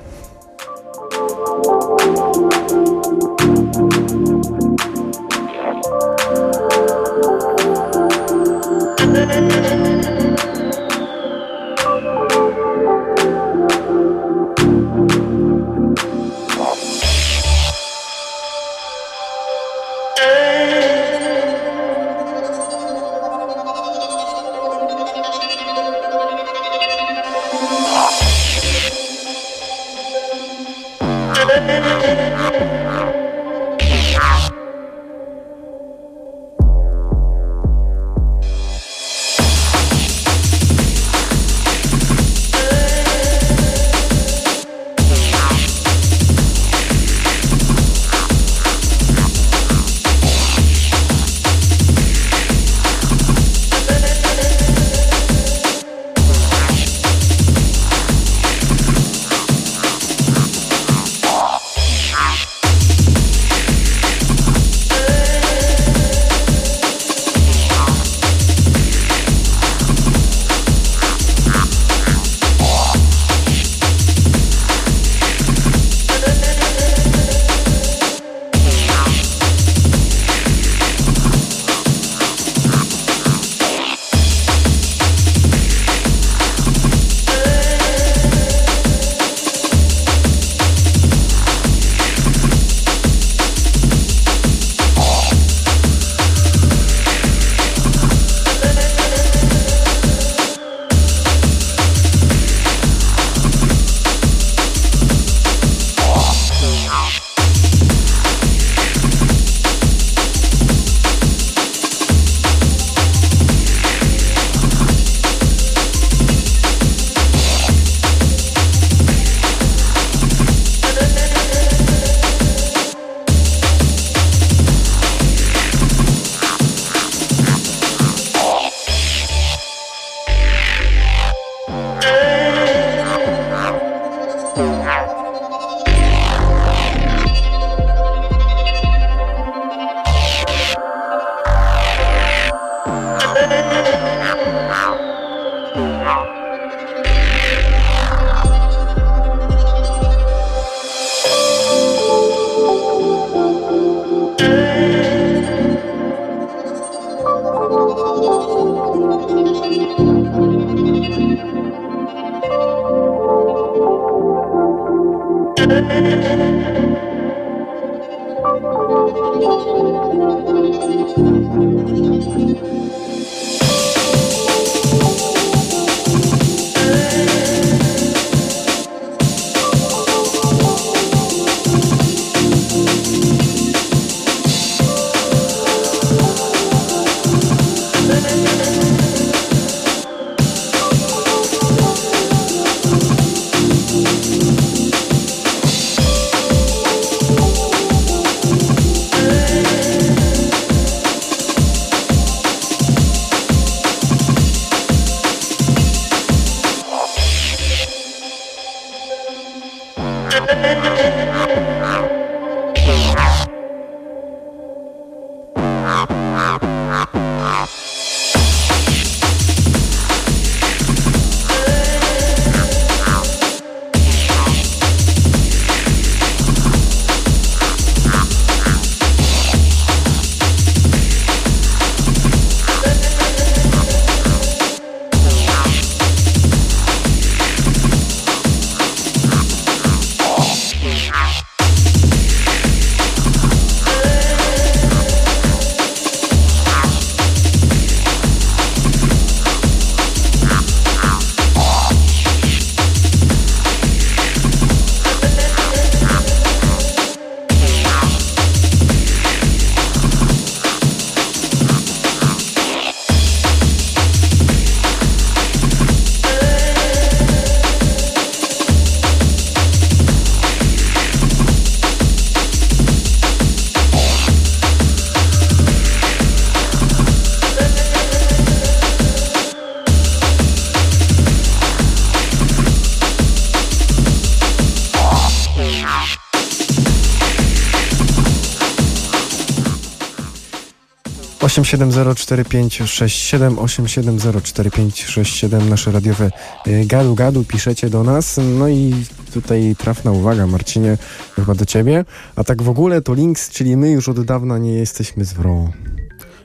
8704567 8704567 nasze radiowe y, gadu gadu piszecie do nas. No i tutaj trafna uwaga Marcinie, chyba do ciebie. A tak w ogóle to Links, czyli my już od dawna nie jesteśmy z WRO.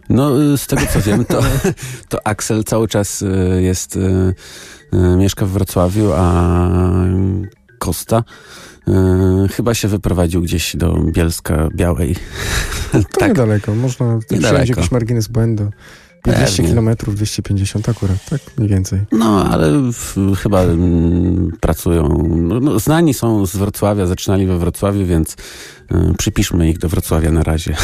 No, y, z tego co wiem, to, (laughs) to Axel cały czas y, jest, mieszka w Wrocławiu, a Kosta chyba się wyprowadził gdzieś do Bielska Białej. (laughs) To tak, niedaleko, można przyjąć jakiś margines błędu. 200 Pewnie. km, 250 akurat, tak? Mniej więcej. no ale w, chyba mm, pracują, no, no, znani są z Wrocławia, zaczynali we Wrocławiu, więc y, przypiszmy ich do Wrocławia na razie.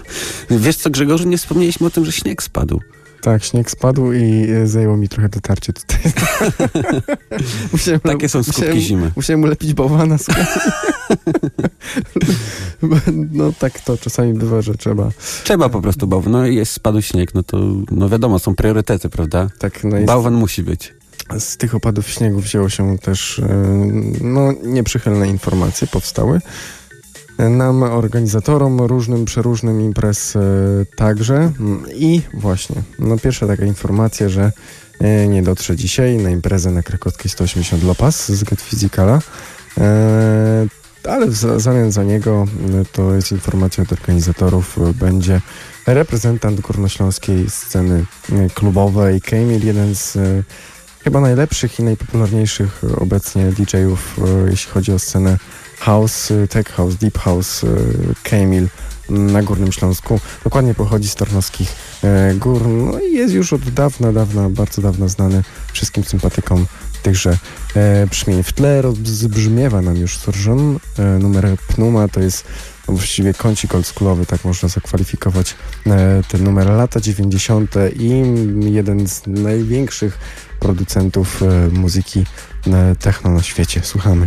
(laughs) Wiesz co, Grzegorzu, nie wspomnieliśmy o tym, że śnieg spadł. Tak, śnieg spadł i e, zajęło mi trochę dotarcie tutaj. (laughs) musiałem, Takie są skutki musiałem, zimy. Musiałem ulepić bałwana. słuchaj. (laughs) no tak to czasami bywa, że trzeba. Trzeba po prostu bałwan. No i jest spadł śnieg, no to no wiadomo, są priorytety, prawda? Tak, no jest, Bałwan musi być. z tych opadów śniegu wzięło się też e, no, nieprzychylne informacje powstały. Nam, organizatorom różnym, przeróżnym imprez e, także. Mm, I właśnie, no pierwsza taka informacja, że e, nie dotrze dzisiaj na imprezę na Krakowskiej 180 Lopas z Get Physicala. E, ale w za- zamian za niego to jest informacja od organizatorów, będzie reprezentant górnośląskiej sceny klubowej, Kamil, jeden z chyba najlepszych i najpopularniejszych obecnie DJ-ów, jeśli chodzi o scenę house, e, tech house, deep house, e, Kamil na Górnym Śląsku. Dokładnie pochodzi z Tarnowskich e, Gór no i jest już od dawna, dawna, bardzo dawna znany wszystkim sympatykom tychże e, brzmień. W tle rozbrzmiewa nam już Sorżon, e, numer Pnuma, to jest właściwie kącik oldschoolowy, tak można zakwalifikować e, ten numer lata 90. i jeden z największych producentów muzyki techno na świecie. Słuchamy.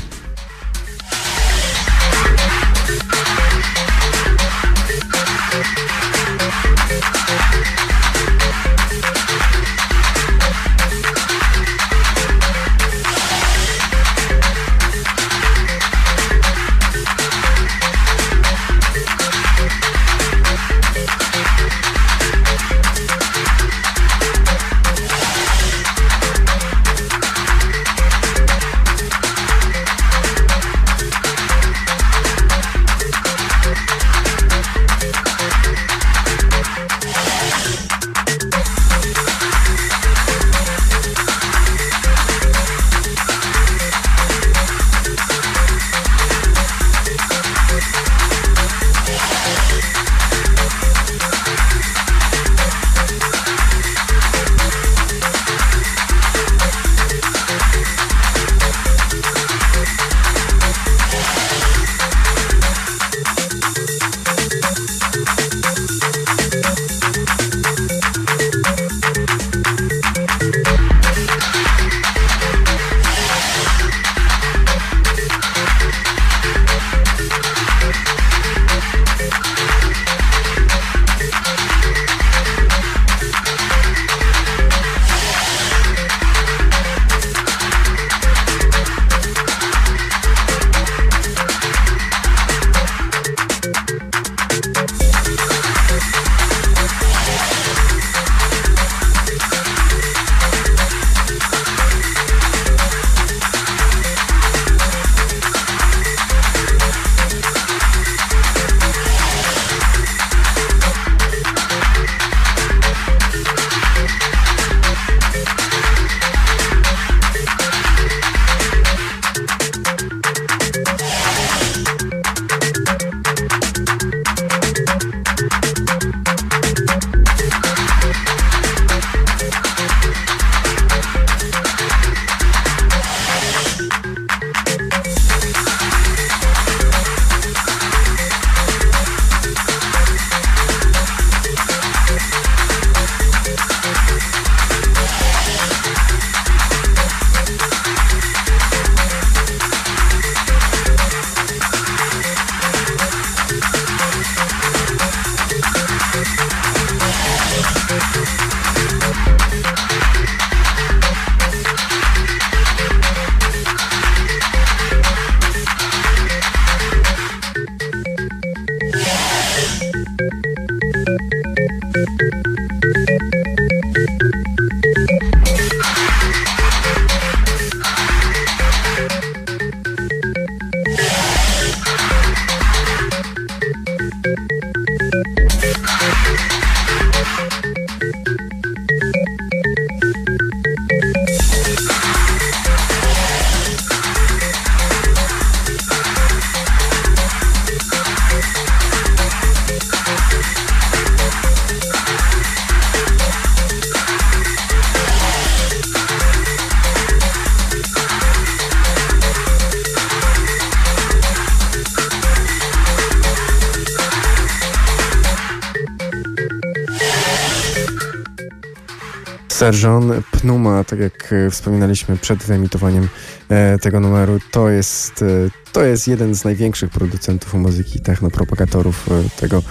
Serżon Pnuma, tak jak e, wspominaliśmy przed wyemitowaniem e, tego numeru, to jest, e, to jest jeden z największych producentów muzyki, technopropagatorów tego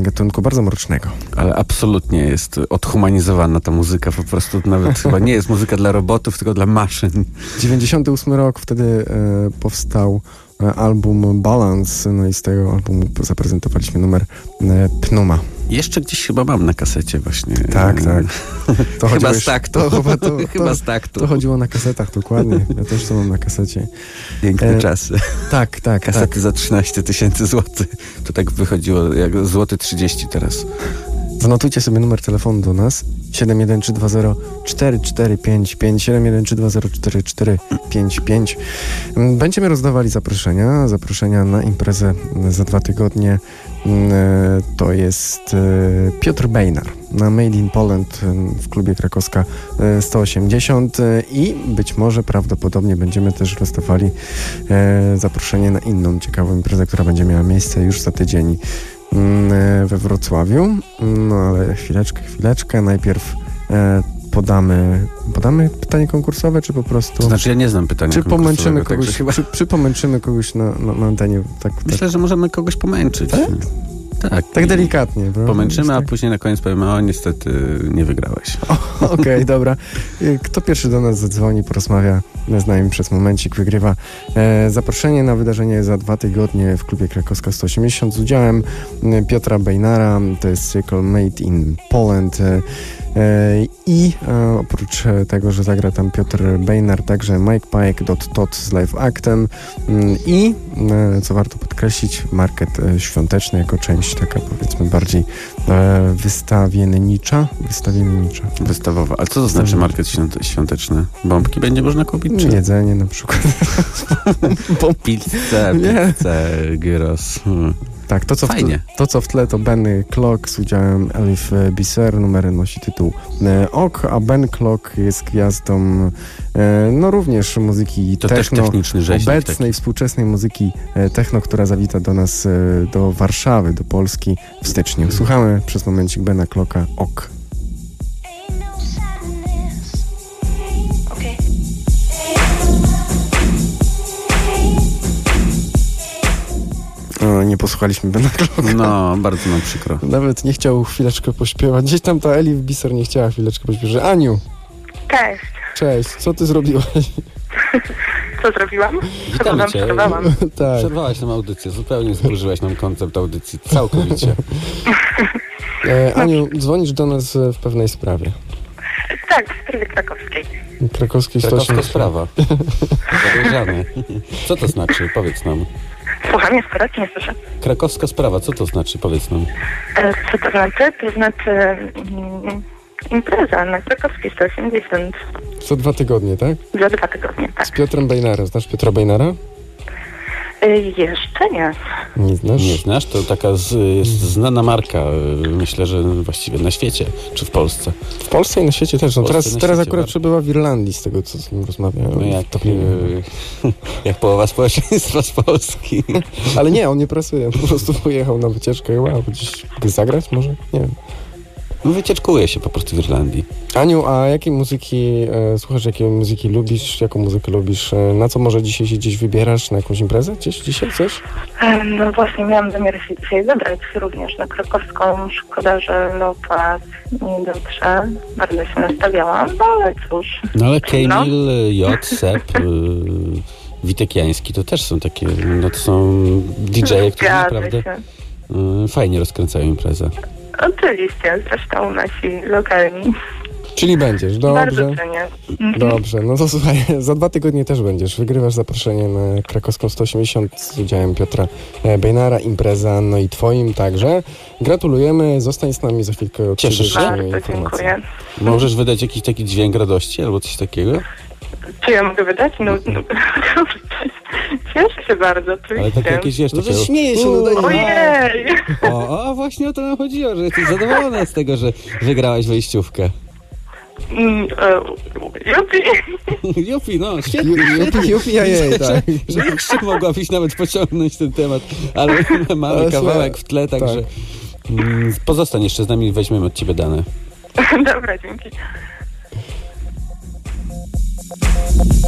gatunku, bardzo mrocznego. Ale absolutnie jest odhumanizowana ta muzyka, po prostu nawet chyba nie jest muzyka dla robotów, tylko dla maszyn. 98 rok, wtedy powstał album Balance, no i z tego albumu zaprezentowaliśmy numer Pnuma. Jeszcze gdzieś chyba mam na kasecie właśnie. Tak, tak. To (laughs) Chyba z taktu. To, chyba, to, (laughs) Chyba to, z taktu. to chodziło na kasetach, dokładnie. Ja też to mam na kasecie. Piękne E, czasy. (laughs) Tak, tak, Kasety tak. za 13 tysięcy złotych. To tak wychodziło jak złoty 30 teraz. Zanotujcie sobie numer telefonu do nas 713204455 713204455 Będziemy rozdawali zaproszenia, zaproszenia na imprezę za dwa tygodnie. Mm, e, To jest e, Piotr Bejnar na Made in Poland e, w klubie Krakowska e, 180 e, i być może prawdopodobnie będziemy też rozdawali zaproszenie na inną ciekawą imprezę, która będzie miała miejsce już za tydzień mm, we Wrocławiu. No ale chwileczkę, chwileczkę. Najpierw e, podamy, podamy pytanie konkursowe, czy po prostu... To znaczy ja nie znam pytania czy pomęczymy konkursowego, kogoś, także chyba... czy, czy pomęczymy kogoś na, na, na antenie? Tak, tak, Myślę, że możemy kogoś pomęczyć. Tak? Tak. tak delikatnie. Pomęczymy, a Tak. później na koniec powiemy, o niestety nie wygrałeś. (laughs) Okej, dobra. Y, Kto pierwszy do nas zadzwoni, porozmawia z nami przez momencik, wygrywa e, zaproszenie na wydarzenie za dwa tygodnie w klubie Krakowska 180 z udziałem e, Piotra Bejnara. To jest cykl Made in Poland. E, I e, oprócz e, tego, że zagra tam Piotr Bejnar, także Mike Pike, Dot Tot z live actem mm, i, e, co warto podkreślić, market e, świąteczny jako część taka powiedzmy bardziej e, wystawiennicza. Wystawiennicza. Wystawowa. A co to znaczy market świąt świąteczny? Bombki będzie można kupić? Czy Jedzenie na przykład. (laughs) pizzę, Nie. pizzę, gyros. Tak, to co, w Fajnie. tle, to co w tle to Ben Clock z udziałem Elif e, Biser, numer nosi tytuł e, Ok, a Ben Clock jest gwiazdą e, no również muzyki To techno, obecnej, współczesnej muzyki techno, która zawita do nas do Warszawy, do Polski w styczniu. Słuchamy przez momencik Bena Clocka Ok. Nie posłuchaliśmy Bena. No, bardzo nam przykro. Nawet nie chciał chwileczkę pośpiewać. Gdzieś tam ta Elif Biser nie chciała chwileczkę pośpiewać. Aniu, Cześć. cześć, co ty zrobiłaś? Co zrobiłam? Witamy cię. przerwałam. (laughs) tak. Przerwałaś nam audycję, zupełnie zburzyłaś nam koncept audycji, całkowicie. (laughs) E, Aniu, dzwonisz do nas e, w pewnej sprawie. Tak, w sprawie krakowskiej. Krakowskiej Krakowska 180. sprawa. (laughs) Podejrzany. Co to znaczy? Powiedz nam. Słucham, jeszcze raz, nie słyszę. Krakowska sprawa, co to znaczy? Powiedz nam. E, Co to znaczy? To znaczy mm, impreza na krakowskiej 180 Co dwa tygodnie, tak? za dwa tygodnie, tak. Z Piotrem Bejnarem. Znasz Piotra Bejnara? E, Jeszcze nie. Nie znasz? Nie znasz? To taka z, jest znana marka, y, myślę, że właściwie na świecie, czy w Polsce. W Polsce i na świecie też. No teraz teraz świecie, akurat tak. przebywa w Irlandii, z tego co z nim rozmawiałem. No jak, y, (laughs) jak połowa społeczeństwa z Polski. Ale nie, on nie pracuje. Po prostu pojechał na wycieczkę chyba, albo gdzieś zagrać może? Nie wiem. No wycieczkuje się po prostu w Irlandii. Aniu, a jakiej muzyki e, słuchasz, jakiej muzyki lubisz? Jaką muzykę lubisz? E, na co może dzisiaj się gdzieś wybierasz? Na jakąś imprezę? Gdzieś dzisiaj coś? E, No właśnie, miałam zamiar się dzisiaj wybrać również na krakowską. Szkoda, że Lopas nie dotrze. Bardzo się nastawiałam, no ale cóż. No ale No. Kamil, J, Sep, y, Witek Jański to też są takie, no to są DJ-e, którzy Zgadza naprawdę się. y, fajnie rozkręcają imprezę. Oczywiście, zresztą nasi lokalni. Czyli będziesz, Bardzo dobrze. cenię. Mhm. Dobrze, no to słuchaj, (laughs) za dwa tygodnie też będziesz. Wygrywasz zaproszenie na krakowską 180 z udziałem Piotra e, Bejnara, impreza, no i twoim także. Gratulujemy, zostań z nami za chwilkę. Cieszysz się? Bardzo dziękuję. Możesz wydać jakiś taki dźwięk radości albo coś takiego? Czy ja mogę wydać? No, no (laughs) cieszę się bardzo, Ale oczywiście. tak jakieś, wiesz, No to takiego... śmieje się, no daj Ojej! O, o, właśnie o to nam chodziło, że jesteś zadowolona z tego, że wygrałaś wejściówkę. Mm, e, Jupi! (laughs) Jupi, no, świetnie. Jupi, jupi, jajej, tak. Że jeszcze mogłabyś nawet pociągnąć ten temat, ale (laughs) mamy Ale kawałek w tle, także tak. mm, pozostań jeszcze z nami i weźmiemy od ciebie dane. Dobra, dzięki.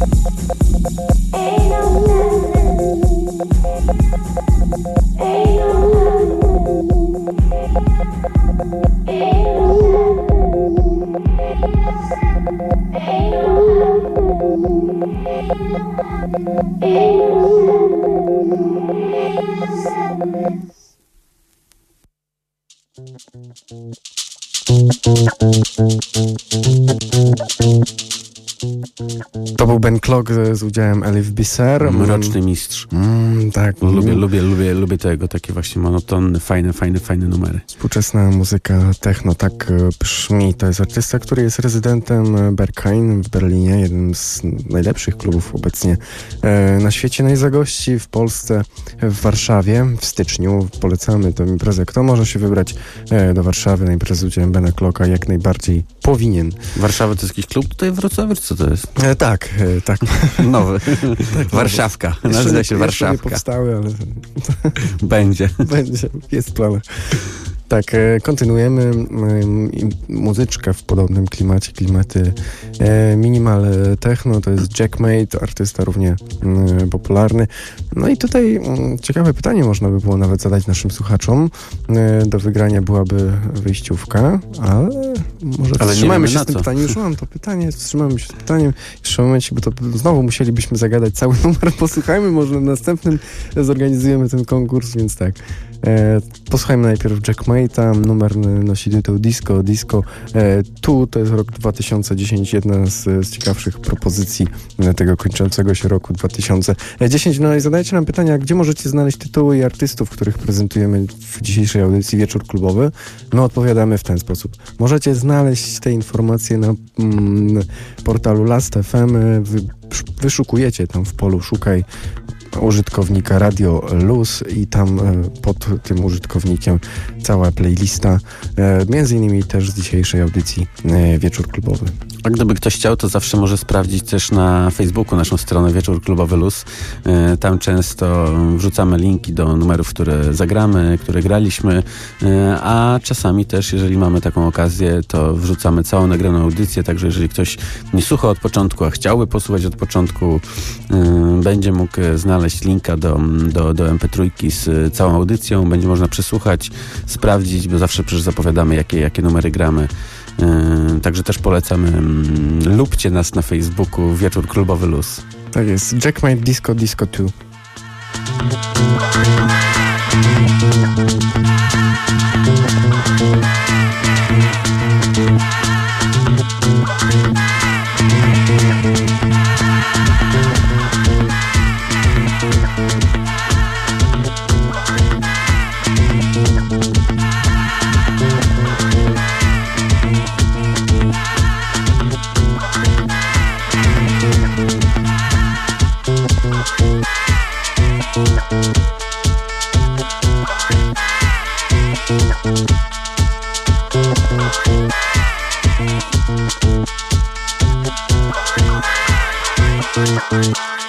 To był Ben Clock z, udziałem Elif Bisser. Mroczny mistrz. Mm, tak. Lubię, Mm, lubię, lubię, lubię tego, takie właśnie monotonne, fajne, fajne, fajne numery. Współczesna muzyka techno tak e, brzmi. To jest artysta, który jest rezydentem Berghain w Berlinie, jednym z najlepszych klubów obecnie e, na świecie. No i zagości w Polsce, w Warszawie w styczniu. Polecamy tę imprezę. Kto może się wybrać e, do Warszawy na imprezę z udziałem Bena Clocka? Jak najbardziej powinien. Warszawa to jest jakiś klub tutaj w Wrocławiu, co to jest? E, tak, e, (laughs) tak. Nowy. Warszawka. Jeszcze Nazywa się jeszcze nie Warszawka. powstały, ale Będzie. (laughs) Będzie, jest plan. Tak, e, kontynuujemy muzyczkę w podobnym klimacie, klimaty e, minimal e, techno, to jest Jackmate, artysta równie popularny. No i tutaj ciekawe pytanie można by było nawet zadać naszym słuchaczom. Do wygrania byłaby wyjściówka, ale może Ale wstrzymamy się z tym co. pytaniem. Już mam to pytanie, wstrzymamy się z pytaniem. Jeszcze w momencie, bo to znowu musielibyśmy zagadać cały (laughs) numer. Posłuchajmy, może w następnym zorganizujemy ten konkurs, więc tak. E, posłuchajmy najpierw Jackmate'a, numer nosi tytuł Disco, Disco e, Tu, to jest rok 2010, jedna z, z ciekawszych propozycji e, tego kończącego się roku 2010. No i zadajcie nam pytania, gdzie możecie znaleźć tytuły i artystów, których prezentujemy w dzisiejszej audycji Wieczór Klubowy? My odpowiadamy w ten sposób. Możecie znaleźć te informacje na mm, portalu Last.fm, e, wy, wyszukujecie tam w polu szukaj użytkownika Radio Luz i tam e, pod tym użytkownikiem cała playlista, e, między innymi też z dzisiejszej audycji e, Wieczór Klubowy. A gdyby ktoś chciał, to zawsze może sprawdzić też na Facebooku naszą stronę Wieczór Klubowy Luz. Tam często wrzucamy linki do numerów, które zagramy, które graliśmy, a czasami też, jeżeli mamy taką okazję, to wrzucamy całą nagraną audycję, także jeżeli ktoś nie słucha od początku, a chciałby posłuchać od początku, będzie mógł e, znaleźć linka do, do, do MP3 z e, całą audycją, będzie można przesłuchać, sprawdzić, bo zawsze przecież zapowiadamy, jakie, jakie numery gramy. Yy, Także też polecamy. mm, Lubcie nas na Facebooku Wieczór Klubowy Luz. Tak jest, Jackmate Disco Disco 2. Bye.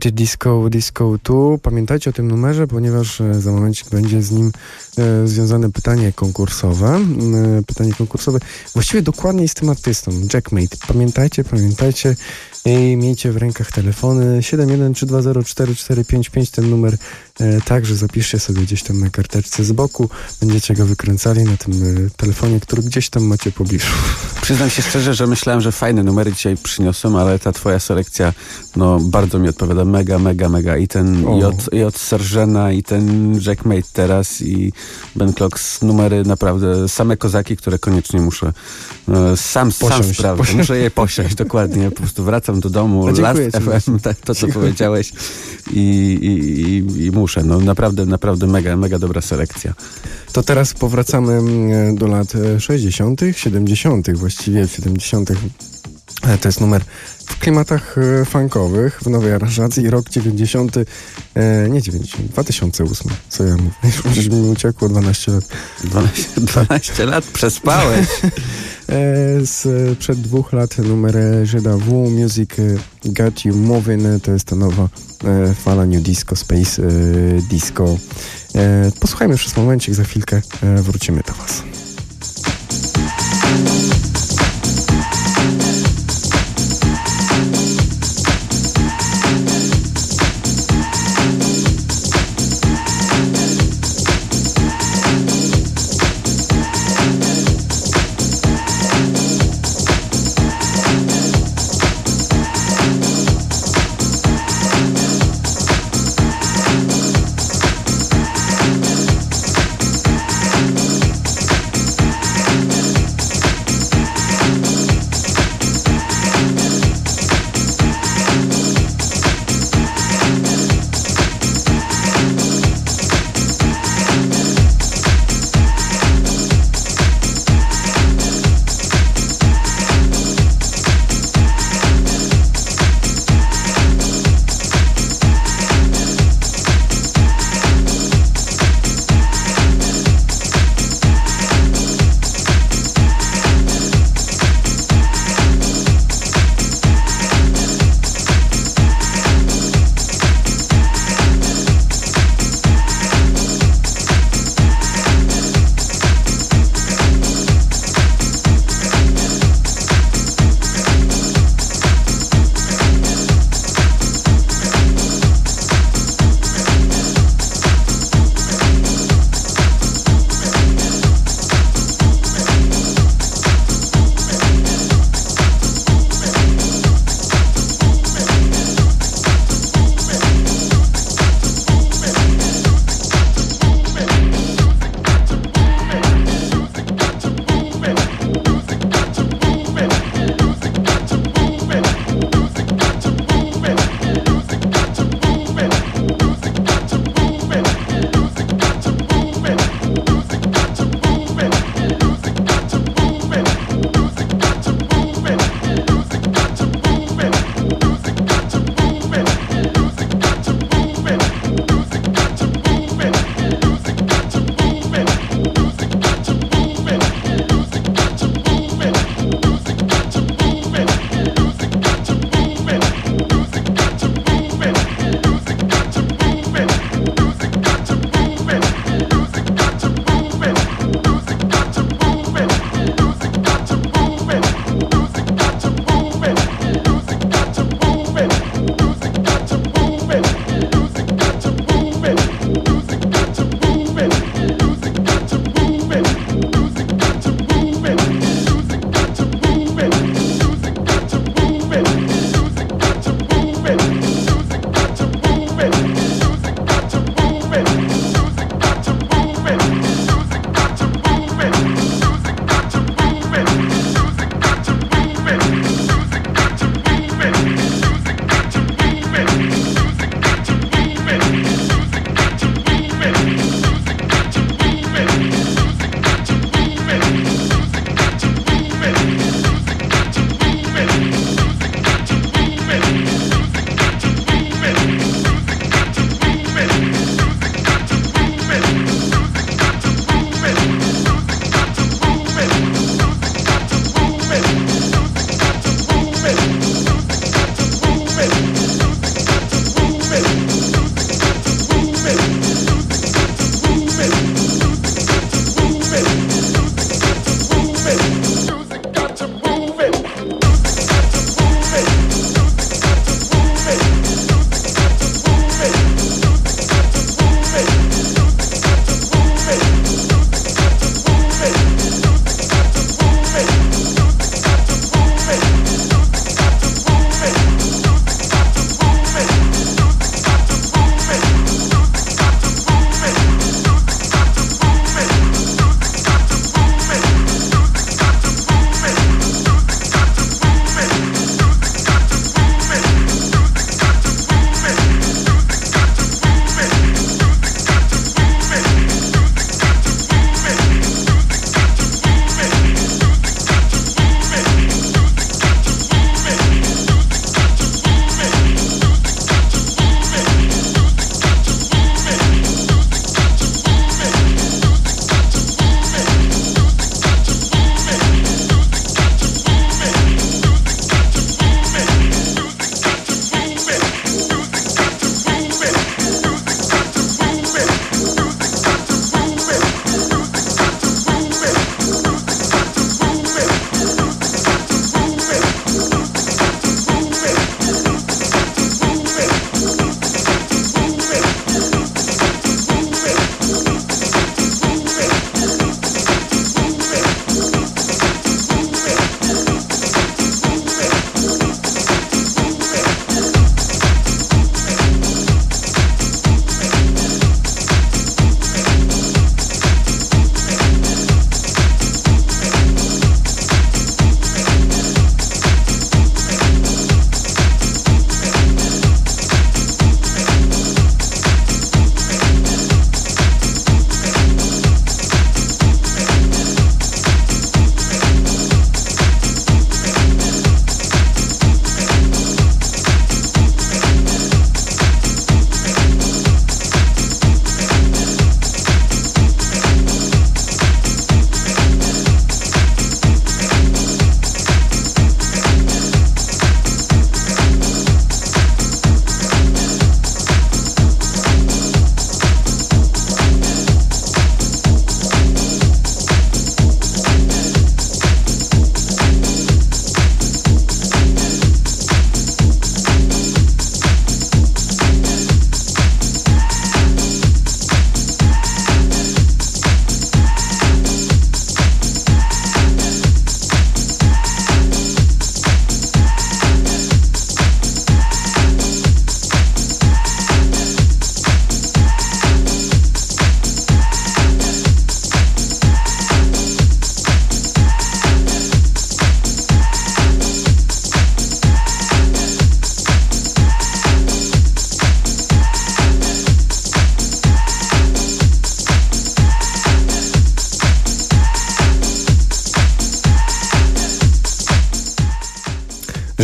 Checkmate Disco Disco 2. Pamiętajcie o tym numerze, ponieważ e, za momencik będzie z nim e, związane pytanie konkursowe. E, pytanie konkursowe właściwie dokładniej z tym artystą. Jackmate. Pamiętajcie, pamiętajcie i miejcie w rękach telefony 713204455. Ten numer także zapiszcie sobie gdzieś tam na karteczce z boku. Będziecie go wykręcali na tym e, telefonie, który gdzieś tam macie pobliżu. (laughs) Przyznam się szczerze, że myślałem, że fajne numery dzisiaj przyniosłem, ale ta twoja selekcja no, bardzo mi odpowiada. Mega, mega, mega. I ten O. i od, i od Serżena, i ten Jackmate teraz, i Ben Clocks. Numery naprawdę same kozaki, które koniecznie muszę e, sam, sam Posiąść. sprawdzę. Posiąść. Muszę je posiąść, dokładnie. Po prostu wracam do domu, dziękuję Last FM, tak, to co powiedziałeś i, i, i, i muszę. No naprawdę, naprawdę mega, mega dobra selekcja. To teraz powracamy mm, do lat e, 60., 70., właściwie 70. E, To jest numer w klimatach e, funkowych, w nowej aranżacji, rok 90, e, nie 90, 2008, co ja mówię, (laughs) już mi uciekło 12 lat. 12, 12 (laughs) lat przespałeś. (laughs) E, z e, przed dwóch lat numer Żyda W, Music e, Got You Moving, e, to jest ta nowa e, fala New Disco, Space e, Disco. E, posłuchajmy przez momencik, za chwilkę e, wrócimy do Was.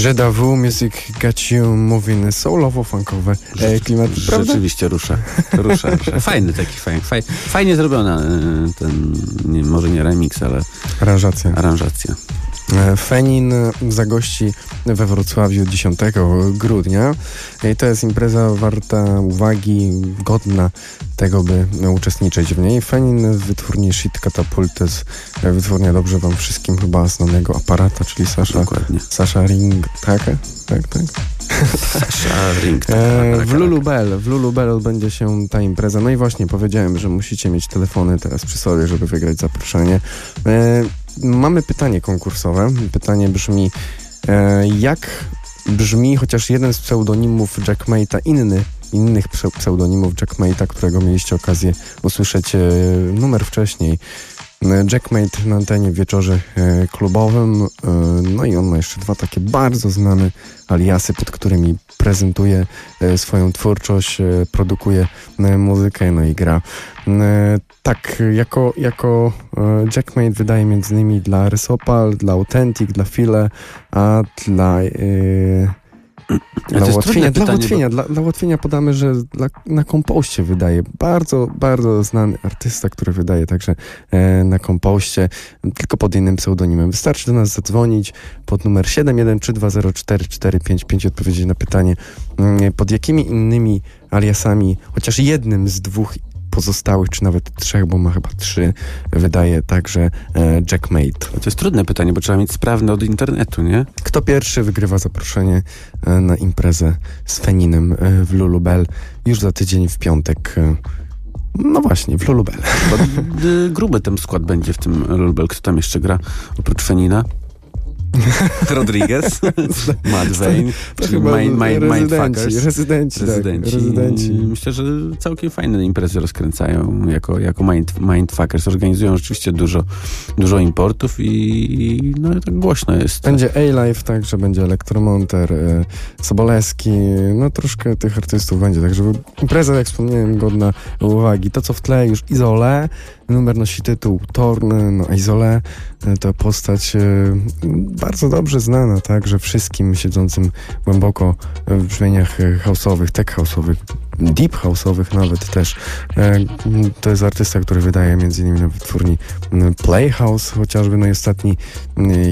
Żeda W, Music Got You Moving, soulowo-funkowe e, klimaty, prawda? Rzeczywiście rusza. rusza, rusza. (laughs) Fajny taki, fajny, faj, fajnie zrobiona e, ten, nie, może nie remix, ale Aranżacja. aranżacja. E, Fenin zagości we Wrocławiu 10 grudnia. I to jest impreza warta uwagi, godna tego, by uczestniczyć w niej. Fenin w wytwórni Shit Catapult to jest e, wytwórnia dobrze wam wszystkim chyba znanego aparata, czyli Sasha, Dokładnie. Sasha Ring, tak? Tak, tak. Sasha Ring. tak, E, tak, w tak. Lulubel, w Lulubel odbędzie się ta impreza. No i właśnie powiedziałem, że musicie mieć telefony teraz przy sobie, żeby wygrać zaproszenie. E, mamy pytanie konkursowe. Pytanie brzmi, e, jak brzmi chociaż jeden z pseudonimów Jackmate'a, inny innych pse- pseudonimów Jackmate'a, którego mieliście okazję usłyszeć e, numer wcześniej. Jackmate na antenie w wieczorze e, klubowym. E, no i on ma jeszcze dwa takie bardzo znane aliasy, pod którymi prezentuje swoją twórczość, produkuje muzykę, no i gra. Tak, jako, jako Jackmate wydaje między innymi dla Rysopal, dla Authentic, dla File, a dla... Ale (clears throat) dla ułatwienia, dla, ułatwienia, dla, dla ułatwienia podamy, że dla, na kompoście wydaje. Bardzo, bardzo znany artysta, który wydaje także e, na kompoście, tylko pod innym pseudonimem. Wystarczy do nas zadzwonić pod numer 713204455 i odpowiedzieć na pytanie, mm, pod jakimi innymi aliasami, chociaż jednym z dwóch pozostałych, czy nawet trzech, bo ma chyba trzy, wydaje także e, Jackmate. To jest trudne pytanie, bo trzeba mieć sprawne od internetu, nie? Kto pierwszy wygrywa zaproszenie e, na imprezę z Feninem e, w Lulubel już za tydzień w piątek. No właśnie, w Lulubel. Gruby ten skład będzie w tym Lulbel. Kto tam jeszcze gra? Oprócz Fenina? (laughs) Rodriguez, (laughs) Matt Vane, czyli chyba Mind, mind, rezydenci, Mindfuckers. rezydenci, tak, Rezydenci. rezydenci. Myślę, że całkiem fajne imprezy rozkręcają jako, jako mind, Mindfuckers. Organizują rzeczywiście dużo, dużo importów i, i no tak głośno jest. Będzie A-Live, także będzie Elektromonter, e, Sobolewski, no troszkę tych artystów będzie, także impreza, jak wspomniałem, godna uwagi. To, co w tle już Izole, numer nosi tytuł Torn, no Izole e, to postać e, bardzo dobrze znana, także wszystkim siedzącym głęboko w brzmieniach e, house'owych, tech house'owych, deep house'owych nawet też. E, To jest artysta, który wydaje innymi na wytwórni Playhouse, chociażby, no ostatni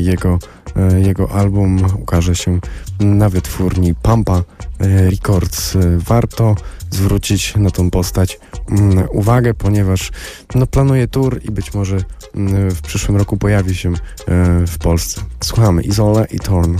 jego, e, jego album ukaże się na wytwórni Pampa e, Records. E, Warto zwrócić na tą postać mm, uwagę, ponieważ no, tour i być może mm, w przyszłym roku pojawi się e, w Polsce. Słuchamy Izole i Torn.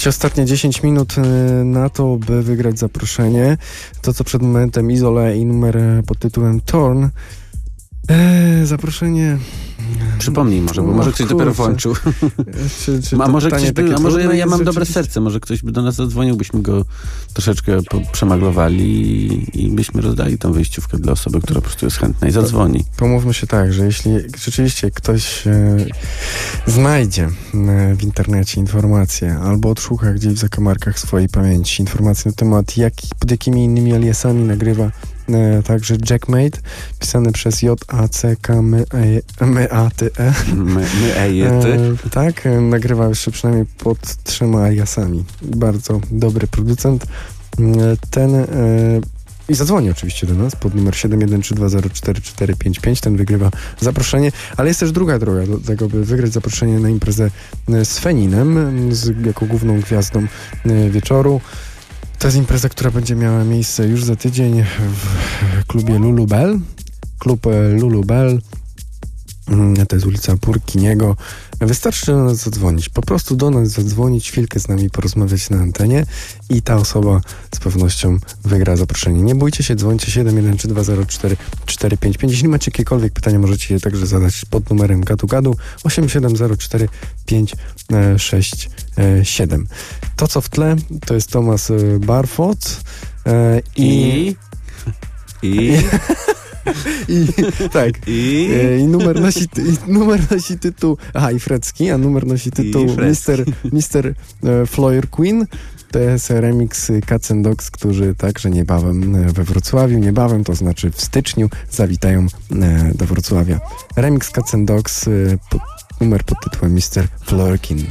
Macie ostatnie 10 minut e, na to, by wygrać zaproszenie. To, co przed momentem Izole i numer pod tytułem Torn. E, zaproszenie. Przypomnij może, bo może ktoś dopiero kurczę. włączył. (laughs) Czy, czy a może, ktoś by, a może ja, ja mam dobre serce, może ktoś by do nas zadzwonił, byśmy go troszeczkę przemaglowali i, i byśmy rozdali tą wyjściówkę dla osoby, która po prostu jest chętna i zadzwoni. Pomówmy się tak, że jeśli rzeczywiście ktoś e, znajdzie e, w internecie informacje albo odszuka gdzieś w zakamarkach swojej pamięci informacje na temat, jak, pod jakimi innymi aliasami nagrywa także Jackmate, pisany przez J-A-C-K-M-A-T-E. My, my ejety. E, tak, e, nagrywa jeszcze przynajmniej pod trzema aliasami. Bardzo dobry producent. E, Ten e, i zadzwoni oczywiście do nas pod numer 713204455. Ten wygrywa zaproszenie, ale jest też druga droga do tego, by wygrać zaproszenie na imprezę e, z Feninem, z, jako główną gwiazdą e, wieczoru. To jest impreza, która będzie miała miejsce już za tydzień w klubie Lulu Bell. Klub e, Lulu Bell to jest ulica Burkiniego. Wystarczy do nas zadzwonić. Po prostu do nas zadzwonić, chwilkę z nami porozmawiać na antenie i ta osoba z pewnością wygra zaproszenie. Nie bójcie się, dzwońcie 713204455. Jeśli macie jakiekolwiek pytania, możecie je także zadać pod numerem gadu gadu 8704567. To, co w tle, to jest Thomas e, Barfot e, i... I... (laughs) I, tak. I... E, I numer nosi, i numer nosi tytuł. Aha, i Frecki, a numer nosi tytuł. Mr. Mr. e, Floyer Queen. To jest remix Cats and Dogs, którzy także niebawem e, we Wrocławiu, niebawem, to znaczy w styczniu, zawitają do Wrocławia. Remix Cats and Dogs, numer pod tytułem Mr. Florkin.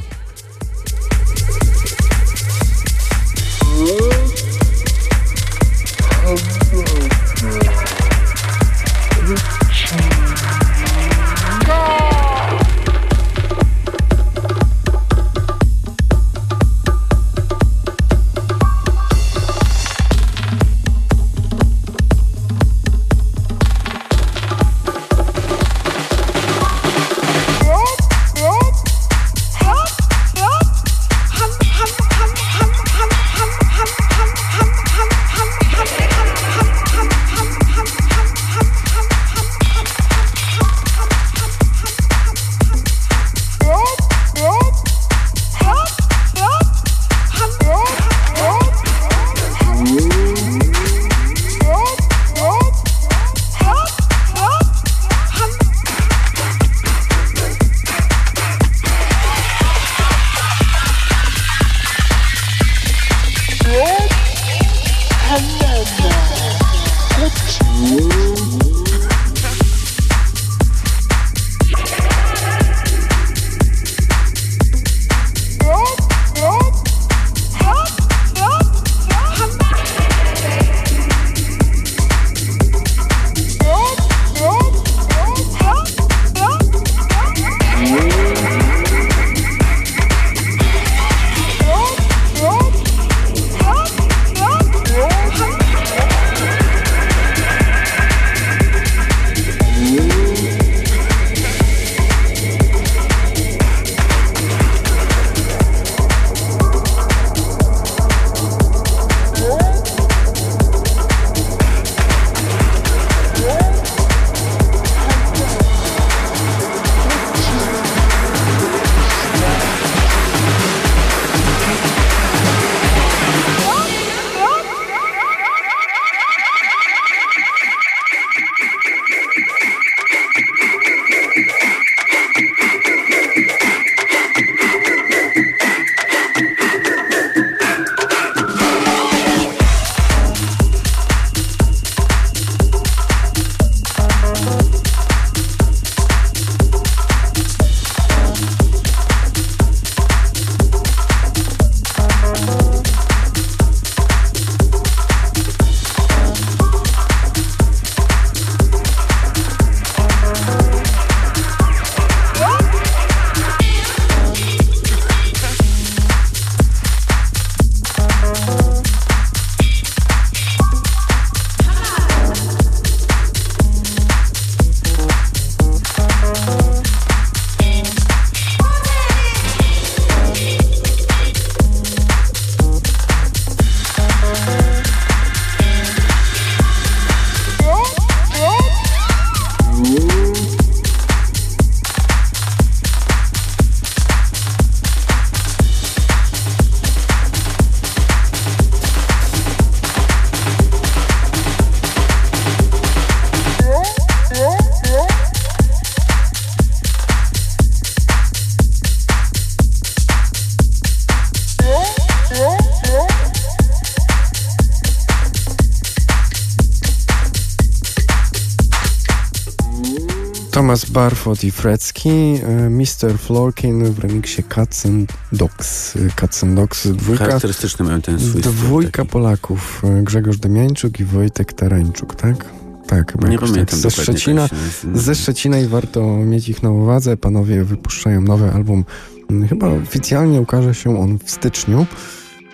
I Frecki, e, Mr. Florkin w remiksie Cats and Dogs. Cats and Dogs, dwójka, Charakterystyczny mają ten swój dwójka. Polaków, e, Grzegorz Demiańczuk i Wojtek Tarańczuk, tak? Tak, chyba Nie jakoś pamiętam tak. Ze Szczecina, się ze Szczecina i warto mieć ich na uwadze. Panowie wypuszczają nowy album. Mm, Chyba oficjalnie ukaże się on w styczniu.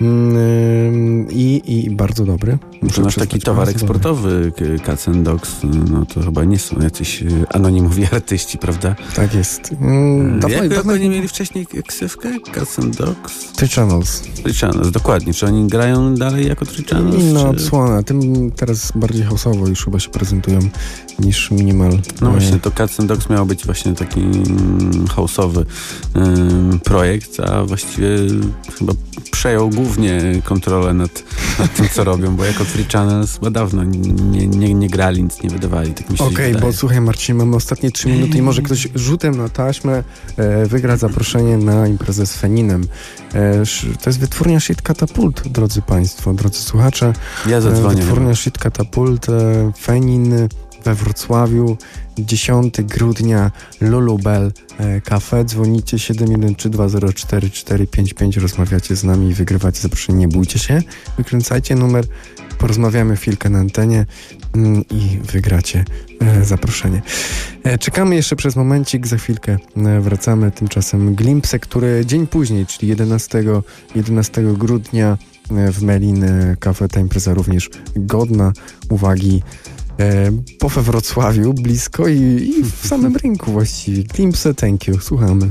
Mm, I, I bardzo dobry. Muszę nasz taki towar eksportowy, k- Cats and Dogs, no to chyba nie są jacyś e, anonimowi (laughs) artyści, prawda? Tak jest. Mm, Dawno, Jak, dawno oni mieli wcześniej ksywkę? And Dogs? Three Channels. Three Channels, dokładnie. Czy oni grają dalej jako Three Channels? Inna czy... odsłona. Tym teraz bardziej houseowo już chyba się prezentują niż minimal. No E, właśnie, to Cats Dogs miał być właśnie taki mm, houseowy projekt, a właściwie chyba przejął głównie kontrolę nad, nad tym, co robią, bo jako Three Channels chyba dawno nie, nie, nie grali, nic nie wydawali, tak mi się Okej, wydaje. bo słuchaj Marcin, mamy ostatnie trzy minuty i może ktoś rzutem na taśmę e, wygra zaproszenie na imprezę z Feninem. E, to jest wytwórnia Shit Catapult, drodzy Państwo, drodzy słuchacze. Ja E, zadzwonię. wytwórnia Shit Catapult, e, Fenin we Wrocławiu, 10 grudnia, Lulubel e, Cafe. Dzwonicie 713204455, rozmawiacie z nami i wygrywacie zaproszenie. Nie bójcie się, wykręcajcie numer, porozmawiamy chwilkę na antenie mm, i wygracie e, zaproszenie. E, Czekamy jeszcze przez momencik, za chwilkę wracamy. Tymczasem Glimpse, który dzień później, czyli 11, 11 grudnia w Melin Cafe, ta impreza również godna uwagi po we Wrocławiu, blisko i, i w (laughs) samym rynku właściwie. Glimpse, thank you, słuchamy.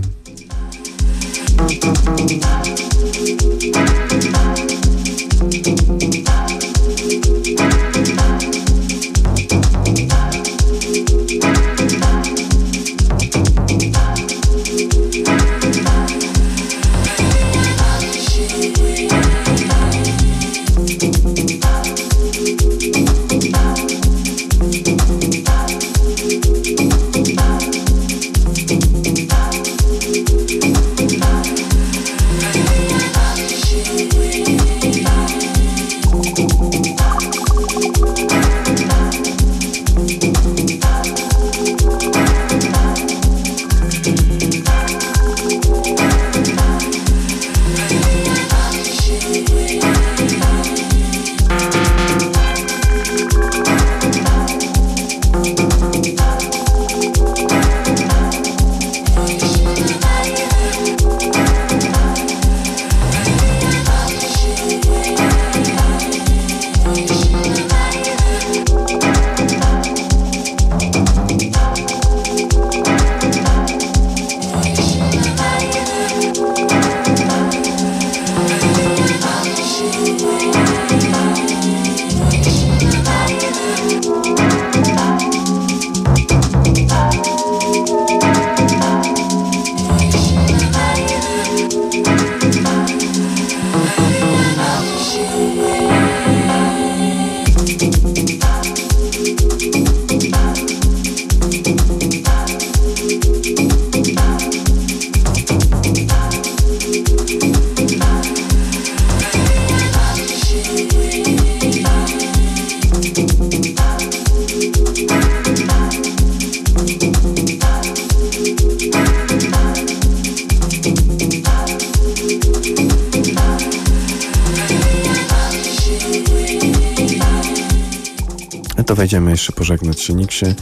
Się. Nikt się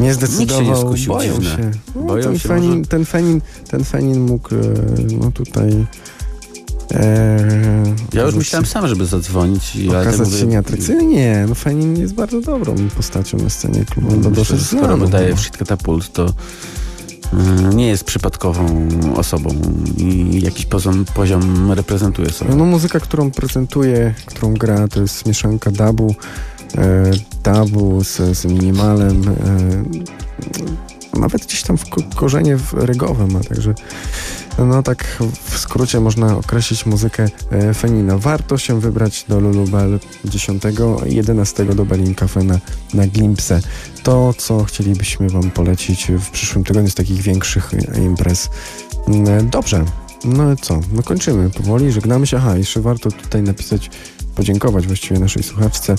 nie zdecydował. nie skusił, Boją dziwne. się. No, Boją ten, się fenin, może? ten, fenin, ten fenin mógł e, no tutaj e, Ja już myślałem się- sam, żeby zadzwonić. I, Okazać mówię, się nieatrakcyjny? Nie, no Fenin jest bardzo dobrą postacią na scenie klubu. No, Myślę, dosyć skoro znaną. wydaje no. w Shit Catapult, to y, nie jest przypadkową osobą i jakiś poziom, poziom reprezentuje sobie. No muzyka, którą prezentuje, którą gra, to jest mieszanka dubu, dubu z, z minimalem, e, nawet gdzieś tam w ko korzenie w regowe ma, także no tak w skrócie można określić muzykę e, Fenina. Warto się wybrać do Lulubel 10 i 11 do Berlin Cafe na, na Glimpse. To, co chcielibyśmy wam polecić w przyszłym tygodniu z takich większych e, imprez. Mm, Dobrze, No co? No kończymy powoli, żegnamy się. Aha, jeszcze warto tutaj napisać, podziękować właściwie naszej słuchaczce.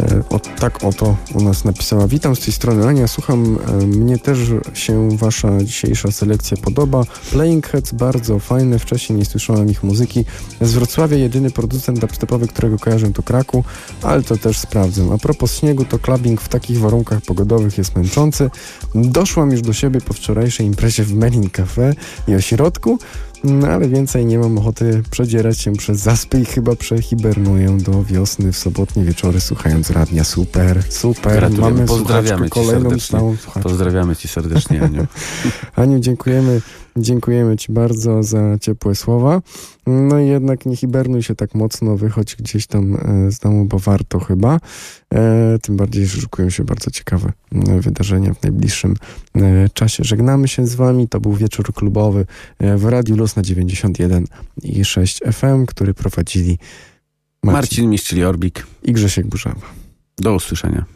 E, o, tak oto u nas napisała. Witam z tej strony Ania, słucham. E, mnie też się wasza dzisiejsza selekcja podoba. Playing Heads bardzo fajne, wcześniej nie słyszałem ich muzyki. Z Wrocławia jedyny producent dubstepowy, którego kojarzę to Kraku, ale to też sprawdzę. A propos śniegu, to clubbing w takich warunkach pogodowych jest męczący. Doszłam już do siebie po wczorajszej imprezie w Melin Cafe i ośrodku, no ale więcej nie mam ochoty przedzierać się przez zaspy i chyba przehibernuję do wiosny w sobotnie wieczory słuchając radia. Super, super. Gratulujemy. Mamy Pozdrawiamy słuchaczkę, ci kolejną serdecznie. stałą słuchaczkę. Pozdrawiamy cię serdecznie, Aniu. (laughs) Aniu, dziękujemy, dziękujemy Ci bardzo za ciepłe słowa. No i jednak nie hibernuj się tak mocno, wychodź gdzieś tam e, z domu, bo warto chyba. E, tym bardziej, że szykują się bardzo ciekawe e, wydarzenia w najbliższym czasie. Żegnamy się z Wami. To był wieczór klubowy w Radiu Los na 91 i 6 FM, który prowadzili Marcin, Marcin Orbik. i Grzesiek Burzawa. Do usłyszenia.